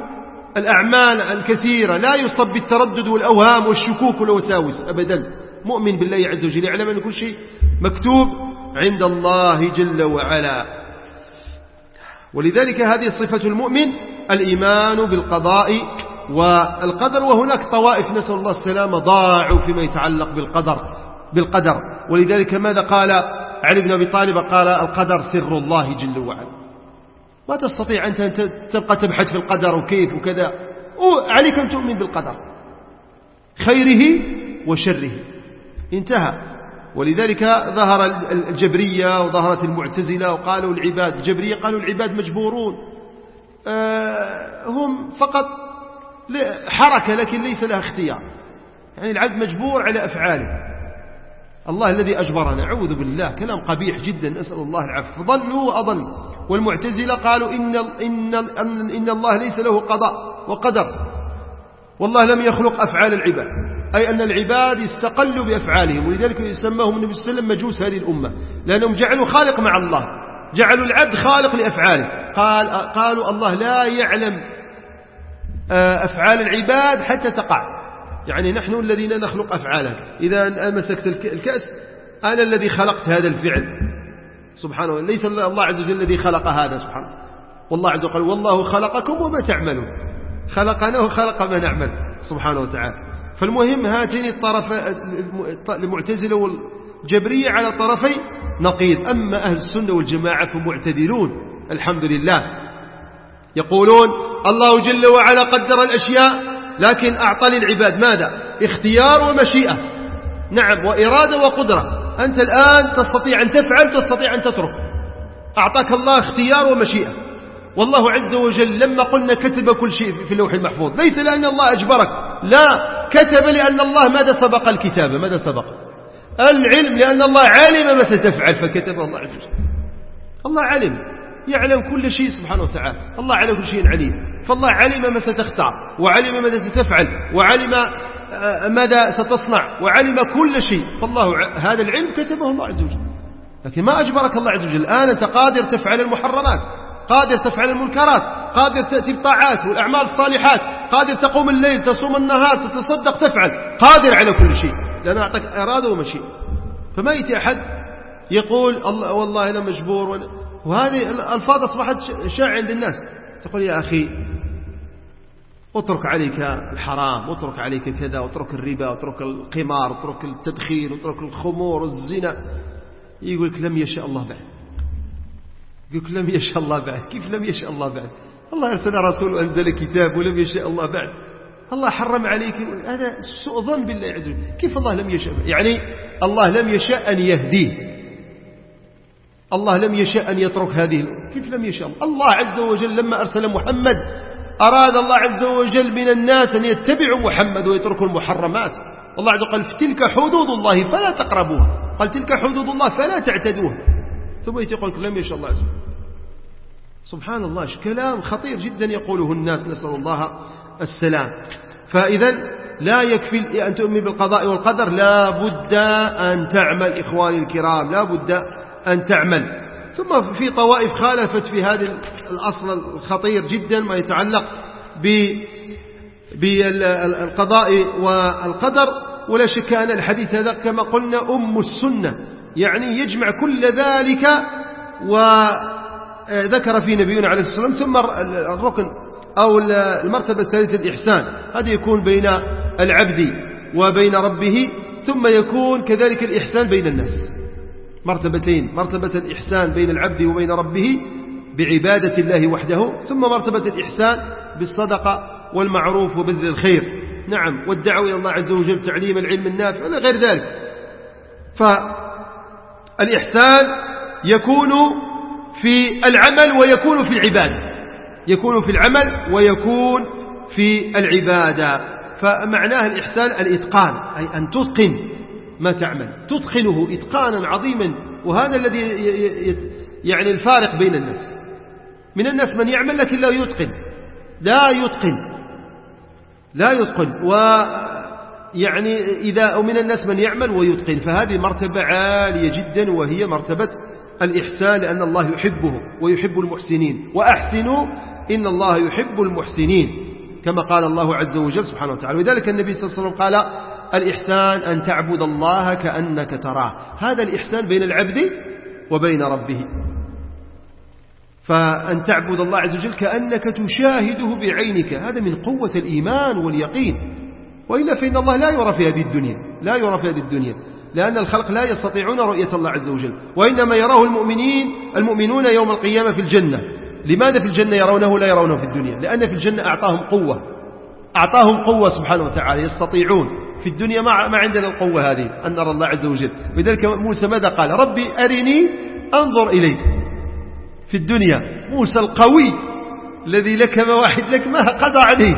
الأعمال الكثيرة لا يصب بالتردد والأوهام والشكوك والوساوس أبدا. مؤمن بالله عز وجل يعلم أن كل شيء مكتوب عند الله جل وعلا. ولذلك هذه صفة المؤمن الإيمان بالقضاء والقدر وهناك طوائف. نسأل الله السلامة ضاعوا فيما يتعلق بالقدر بالقدر. ولذلك ماذا قال علي بن أبي طالب؟ قال القدر سر الله جل وعلا. ما تستطيع أنت أن تبقى تبحث في القدر وكيف وكذا. عليك أن تؤمن بالقدر. خيره وشره. انتهى. ولذلك ظهر الجبرية وظهرت المعتزلة وقالوا العباد الجبرية قالوا العباد مجبورون. آه، هم فقط حركة لكن ليس لها اختيار. يعني العبد مجبور على أفعاله. الله الذي أجبرنا. أعوذ بالله. كلام قبيح جدا. نسأل الله العفو فضلوا وأضلوا والمعتزلة قالوا إن, إن, إن الله ليس له قضاء وقدر. والله لم يخلق أفعال العباد. أي أن العباد استقلوا بأفعالهم. ولذلك يسمىهم النبي صلى الله عليه وسلم مجوس هذه الأمة. لأنهم جعلوا خالق مع الله. جعلوا العبد خالق لأفعاله. قال قالوا الله لا يعلم آه، أفعال العباد حتى تقع. يعني نحن الذين نخلق أفعالها إذا مسكت الكأس أنا الذي خلقت هذا الفعل. سبحانه ليس الله عز وجل الذي خلق هذا سبحانه والله عز وجل والله خلقكم وما تعملون. خلقنا وخلق ما نعمل سبحانه وتعالى. فالمهم هاتين الطرف المعتزلة والجبرية على طرفي نقيض. أما أهل السنة والجماعة فمعتدلون الحمد لله. يقولون الله جل وعلا قدر الأشياء لكن أعطى للعباد ماذا؟ اختيار ومشيئة. نعم وإرادة وقدرة. أنت الآن تستطيع أن تفعل تستطيع أن تترك. أعطاك الله اختيار ومشيئة. والله عز وجل لما قلنا كتب كل شيء في اللوح المحفوظ ليس لأن الله أجبرك لا كتب لأن الله ماذا سبق الكتابة ماذا سبق؟ العلم لأن الله علم ما ستفعل فكتبه الله عز وجل. الله علم يعلم كل شيء سبحانه وتعالى. الله على كل شيء عليم. فالله علم ما ستختار وعلم ماذا ستفعل وعلم آه، ماذا ستصنع وعلم كل شيء. فالله هذا العلم كتبه الله عز وجل. لكن ما أجبرك الله عز وجل. الآن أنت قادر تفعل المحرمات قادر تفعل المنكرات قادر تأتي بطاعات والأعمال الصالحات قادر تقوم الليل تصوم النهار تتصدق تفعل. قادر على كل شيء. لأن أعطاك إرادة ومشيئة فما يأتي أحد يقول الله والله أنا مجبور وهذه الألفاظ أصبحت شائعة عند الناس. تقول يا أخي اترك عليك الحرام اترك عليك كذا اترك الربا اترك القمار اترك التدخين اترك الخمور والزنا يقول لك لم يشاء الله بعد. يقول لك لم يشاء الله بعد. كيف لم يشاء الله بعد؟ الله أرسل رسول وأنزل كتاب ولم يشاء الله بعد. الله حرم عليك. هذا سوء ظن بالله عز وجل. كيف الله لم يشاء يعني الله لم يشاء أن يهديه. الله لم يشاء أن يترك هذه كيف لم يشاء الله عز وجل لما أرسل محمد أراد الله عز وجل من الناس أن يتبعوا محمد ويتركوا المحرمات. الله عز وجل قال تلك حدود الله فلا تقربوها. قال تلك حدود الله فلا تعتدوها. ثم يقول لم يشاء الله عز وجل. سبحان الله كلام خطير جدا يقوله الناس نسأل الله السلام. فإذا لا يكفي أن تؤمن بالقضاء والقدر لا بد أن تعمل إخواني الكرام لا بد أن تعمل. ثم في طوائف خالفت في هذا الأصل الخطير جدا ما يتعلق بالقضاء والقدر. ولا شك أن الحديث هذا كما قلنا أم السنة يعني يجمع كل ذلك وذكر في نبينا عليه الصلاة والسلام. ثم الركن أو المرتبة الثالثة الإحسان هذا يكون بين العبد وبين ربه ثم يكون كذلك الإحسان بين الناس. مرتبتين مرتبة الإحسان بين العبد وبين ربه بعبادة الله وحده ثم مرتبة الإحسان بالصدقة والمعروف وبذل الخير. نعم والدعوة إلى الله عز وجل تعليم العلم النافع إلى غير ذلك. فالإحسان يكون في العمل ويكون في العبادة. يكون في العمل ويكون في العبادة. فمعناه الإحسان الإتقان أي أن تتقن. ما تعمل. تتقنه إتقانا عظيما وهذا الذي يعني الفارق بين الناس. من الناس من يعمل لكن لا يتقن. لا يتقن. لا يتقن. ويعني إذا من الناس من يعمل ويتقن فهذه مرتبة عالية جدا وهي مرتبة الإحسان لأن الله يحبه ويحب المحسنين. وأحسنوا إن الله يحب المحسنين كما قال الله عز وجل سبحانه وتعالى. ولذلك النبي صلى الله عليه وسلم قال الإحسان أن تعبد الله كأنك تراه. هذا الإحسان بين العبد وبين ربه. فأن تعبد الله عز وجل كأنك تشاهده بعينك. هذا من قوة الإيمان واليقين. وإلا فإن الله لا يرى في هذه الدنيا. لا يرى في هذه الدنيا. لأن الخلق لا يستطيعون رؤية الله عز وجل. وإنما يراه المؤمنين المؤمنون يوم القيامة في الجنة. لماذا في الجنة يرونه؟ لا يرونه في الدنيا. لأن في الجنة أعطاهم قوة. أعطاهم قوة سبحانه وتعالى. يستطيعون. في الدنيا ما, ما عندنا القوة هذه أن نرى الله عز وجل. لذلك موسى ماذا قال؟ ربي أرني أنظر إليك. في الدنيا موسى القوي الذي لك ما واحد لك ما قضى عليه.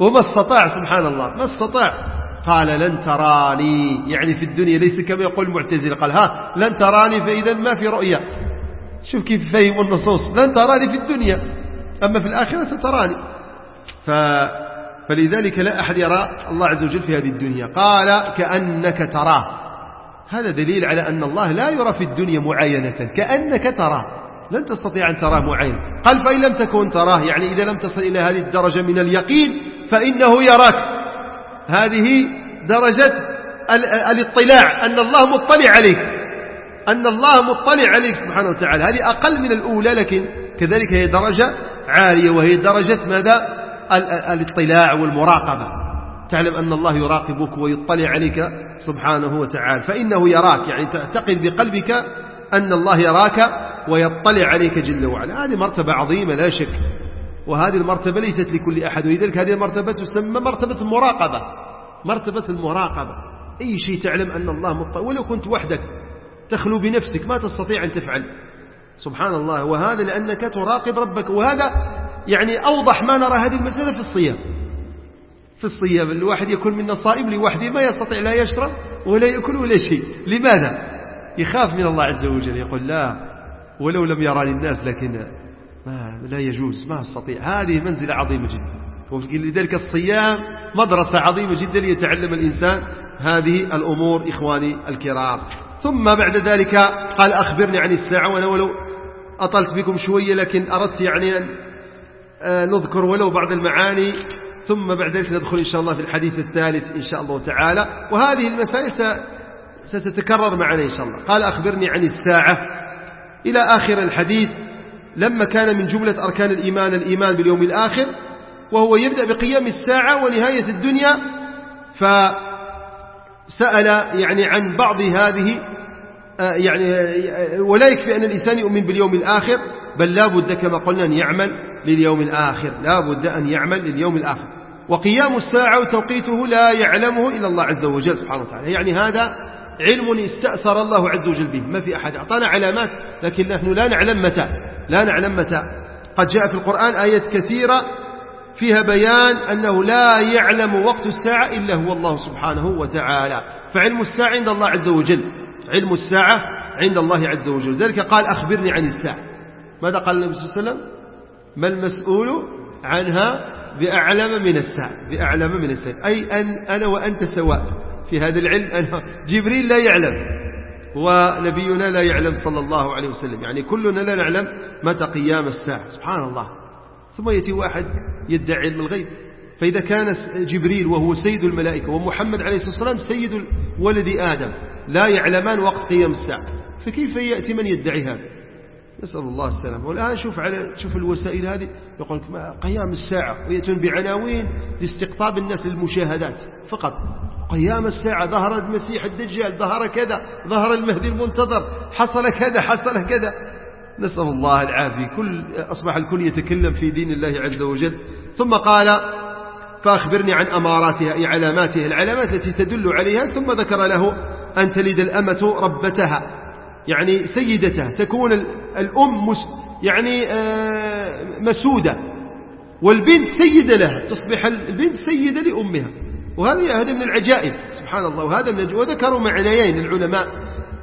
وما استطاع سبحان الله ما استطاع. قال لن تراني. يعني في الدنيا ليس كما يقول المعتزلة قال ها لن تراني فإذا ما في رؤية. شوف كيف فهم النصوص. لن تراني في الدنيا أما في الآخرة ستراني. ف فلذلك لا أحد يرى الله عز وجل في هذه الدنيا. قال كأنك تراه. هذا دليل على أن الله لا يرى في الدنيا معاينة. كأنك تراه. لن تستطيع أن تراه معين. قال فإن لم تكن تراه. يعني إذا لم تصل إلى هذه الدرجة من اليقين فإنه يراك. هذه درجة الاطلاع أن الله مطلع عليك. أن الله مطلع عليك سبحانه وتعالى. هذه أقل من الأولى لكن كذلك هي درجة عالية وهي درجة ماذا؟ الاطلاع والمراقبة. تعلم أن الله يراقبك ويطلع عليك سبحانه وتعالى. فإنه يراك يعني تعتقد بقلبك أن الله يراك ويطلع عليك جل وعلا. هذه مرتبة عظيمة لا شك. وهذه المرتبة ليست لكل أحد. ولذلك هذه المرتبة تسمى مرتبة المراقبة. مرتبة المراقبة. أي شيء تعلم أن الله مطلع. ولو كنت وحدك تخلو بنفسك ما تستطيع أن تفعل. سبحان الله. وهذا لأنك تراقب ربك. وهذا يعني أوضح ما نرى هذه المسألة في الصيام. في الصيام الواحد يكون منا صائم لوحده ما يستطيع لا يشرب ولا يأكل ولا شيء. لماذا؟ يخاف من الله عز وجل يقول لا ولو لم يراني الناس لكن ما لا يجوز ما أستطيع. هذه منزلة عظيمة جدا. ولذلك الصيام مدرسة عظيمة جدا ليتعلم الإنسان هذه الأمور إخواني الكرام. ثم بعد ذلك قال أخبرني عن الساعة وأنا ولو أطلت بكم شوية لكن أردت يعني أن نذكر ولو بعض المعاني ثم بعد ذلك ندخل إن شاء الله في الحديث الثالث إن شاء الله تعالى. وهذه المسائل ستتكرر معنا إن شاء الله. قال أخبرني عن الساعة. إلى آخر الحديث لما كان من جملة أركان الإيمان الإيمان باليوم الآخر وهو يبدأ بقيام الساعة ونهاية الدنيا فسأل يعني عن بعض هذه آه، يعني آه، ولا يكفي أن الإنسان يؤمن باليوم الآخر بل لا بد كما قلنا أن يعمل. لليوم الآخر. لا بد أن يعمل لليوم الآخر. وقيام الساعة وتوقيته لا يعلمه إلا الله عز وجل سبحانه وتعالى. يعني هذا علم استأثر الله عز وجل به. ما في أحد. أعطانا علامات لكن نحن لا نعلم متى. لا نعلم متى. قد جاء في القرآن آيات كثيرة فيها بيان أنه لا يعلم وقت الساعة إلا هو الله سبحانه وتعالى. فعلم الساعة عند الله عز وجل. علم الساعة عند الله عز وجل. ذلك قال أخبرني عن الساعة. ماذا قال النبي صلى الله عليه وسلم؟ ما المسؤول عنها بأعلم من الساعة بأعلم من الساعة أي أن أنا وأنت سواء في هذا العلم أنا جبريل لا يعلم ونبينا لا يعلم صلى الله عليه وسلم. يعني كلنا لا نعلم متى قيام الساعة. سبحان الله. ثم يأتي واحد يدعي علم الغيب. فإذا كان جبريل وهو سيد الملائكة ومحمد عليه الصلاة والسلام سيد ولد آدم لا يعلمان وقت قيام الساعة. فكيف يأتي من يدعي هذا نسأل الله السلامة. والآن شوف على شوف الوسائل هذه. يقول لك قيام الساعة ويأتون بعناوين لاستقطاب الناس للمشاهدات. فقط قيام الساعة ظهر المسيح الدجال ظهر كذا ظهر المهدي المنتظر حصل كذا حصل كذا. نسأل الله العافية. كل أصبح الكل يتكلم في دين الله عز وجل. ثم قال فأخبرني عن أماراتها أي علاماتها العلامات التي تدل عليها ثم ذكر له أن تلد الأمة ربتها. يعني سيدتها تكون الأم يعني آه، مسودة. والبنت سيدة لها تصبح البنت سيدة لأمها. وهذا هذا من العجائب سبحان الله. وهذا من وذكروا معنيين العلماء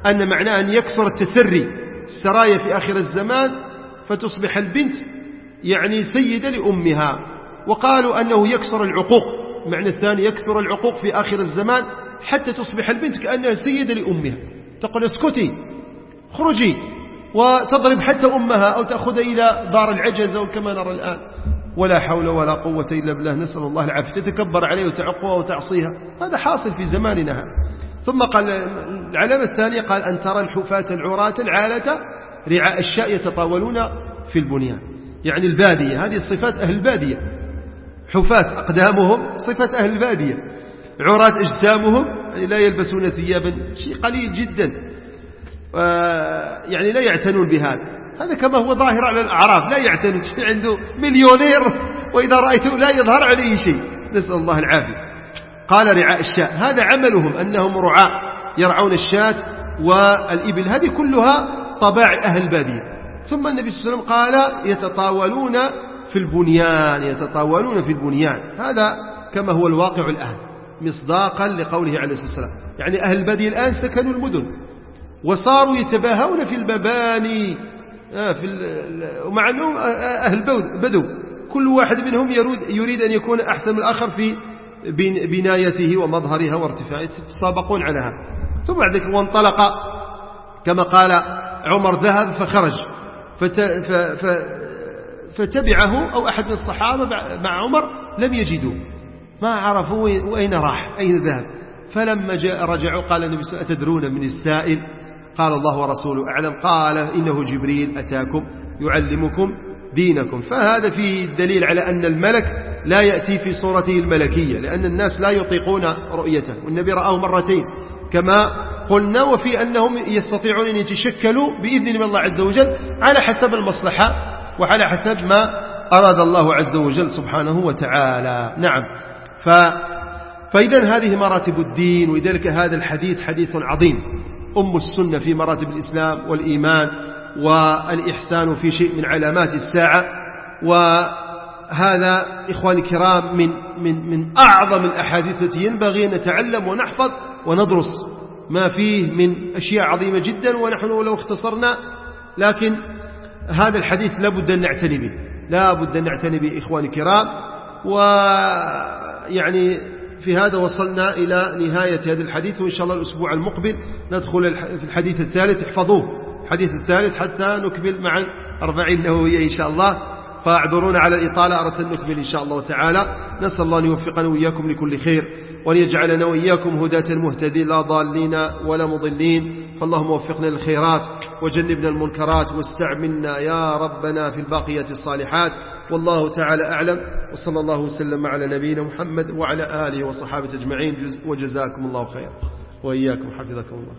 أن معناه أن يكثر التسري السرايا في آخر الزمان فتصبح البنت يعني سيدة لأمها. وقالوا أنه يكثر العقوق. معنى الثاني يكثر العقوق في آخر الزمان حتى تصبح البنت كأنها سيدة لأمها. تقول اسكتي. خرجي وتضرب حتى أمها أو تأخذ إلى دار العجز كما نرى الآن. ولا حول ولا قوة إلا بالله نسأل الله العافية. تتكبر عليه وتعقوها وتعصيها هذا حاصل في زماننا. ثم قال العلامة الثانية قال أن ترى الحفاة العراة العالة رعاء الشاء يتطاولون في البنيان. يعني البادية هذه صفات أهل البادية. حفاة أقدامهم صفة أهل البادية. عراة أجسامهم يعني لا يلبسون ثيابا شيء قليل جدا. يعني لا يعتنون بهذا. هذا كما هو ظاهر على الأعراف لا يعتني <laughs> عنده مليونير وإذا رأيته لا يظهر عليه شيء. نسأل الله العافية. قال رعاء الشاة. هذا عملهم أنهم رعاء يرعون الشاة والإبل. هذه كلها طباع أهل البادية. ثم النبي صلى الله عليه وسلم قال يتطاولون في البنيان يتطاولون في البنيان. هذا كما هو الواقع الآن مصداقا لقوله عليه الصلاة والسلام. يعني أهل البادية الآن سكنوا المدن. وصاروا يتباهون في المباني آه، في ومع أنهم آه، آه، أهل بدو كل واحد منهم يريد أن يكون أحسن من الآخر في بنايته ومظهرها وارتفاعه يتسابقون على هذا ثم بعد ذلك وانطلق كما قال عمر ذهب فخرج فتبعه أو أحد من الصحابة مع عمر لم يجدوا ما عرفوا وين راح أين ذهب. فلما جاء رجعوا قال النبي صلى الله عليه وسلم أتدرون من السائل؟ قال الله ورسوله أعلم قال إنه جبريل أتاكم يعلمكم دينكم. فهذا فيه الدليل على أن الملك لا يأتي في صورته الملكية لأن الناس لا يطيقون رؤيته. والنبي رآه مرتين كما قلنا وفي أنهم يستطيعون أن يتشكلوا بإذن من الله عز وجل على حسب المصلحة وعلى حسب ما أراد الله عز وجل سبحانه وتعالى. نعم. ف فإذا هذه مراتب الدين ولذلك هذا الحديث حديث عظيم. أم السنة في مراتب الإسلام والإيمان والإحسان في شيء من علامات الساعة وهذا إخواني الكرام من, من, من أعظم الأحاديث التي ينبغي أن نتعلم ونحفظ وندرس ما فيه من أشياء عظيمة جدا ونحن لو اختصرنا لكن هذا الحديث لابد أن نعتني به لابد أن نعتني به إخواني الكرام ويعني في هذا وصلنا إلى نهاية هذا الحديث وإن شاء الله الأسبوع المقبل ندخل في الحديث الثالث احفظوه. الحديث الثالث حتى نكمل معا أربعين نووية إن شاء الله. فاعذرونا على الإطالة أردت أن نكمل إن شاء الله تعالى. نسأل الله أن يوفقنا وإياكم لكل خير وأن يجعلنا وإياكم هداة مهتدين لا ضالين ولا مضلين. فاللهم وفقنا للخيرات وجنبنا المنكرات واستعملنا يا ربنا في الباقيات الصالحات. والله تعالى أعلم وصلى الله وسلم على نبينا محمد وعلى آله وصحابه أجمعين. وجزاكم الله خيرا وإياكم حفظكم الله.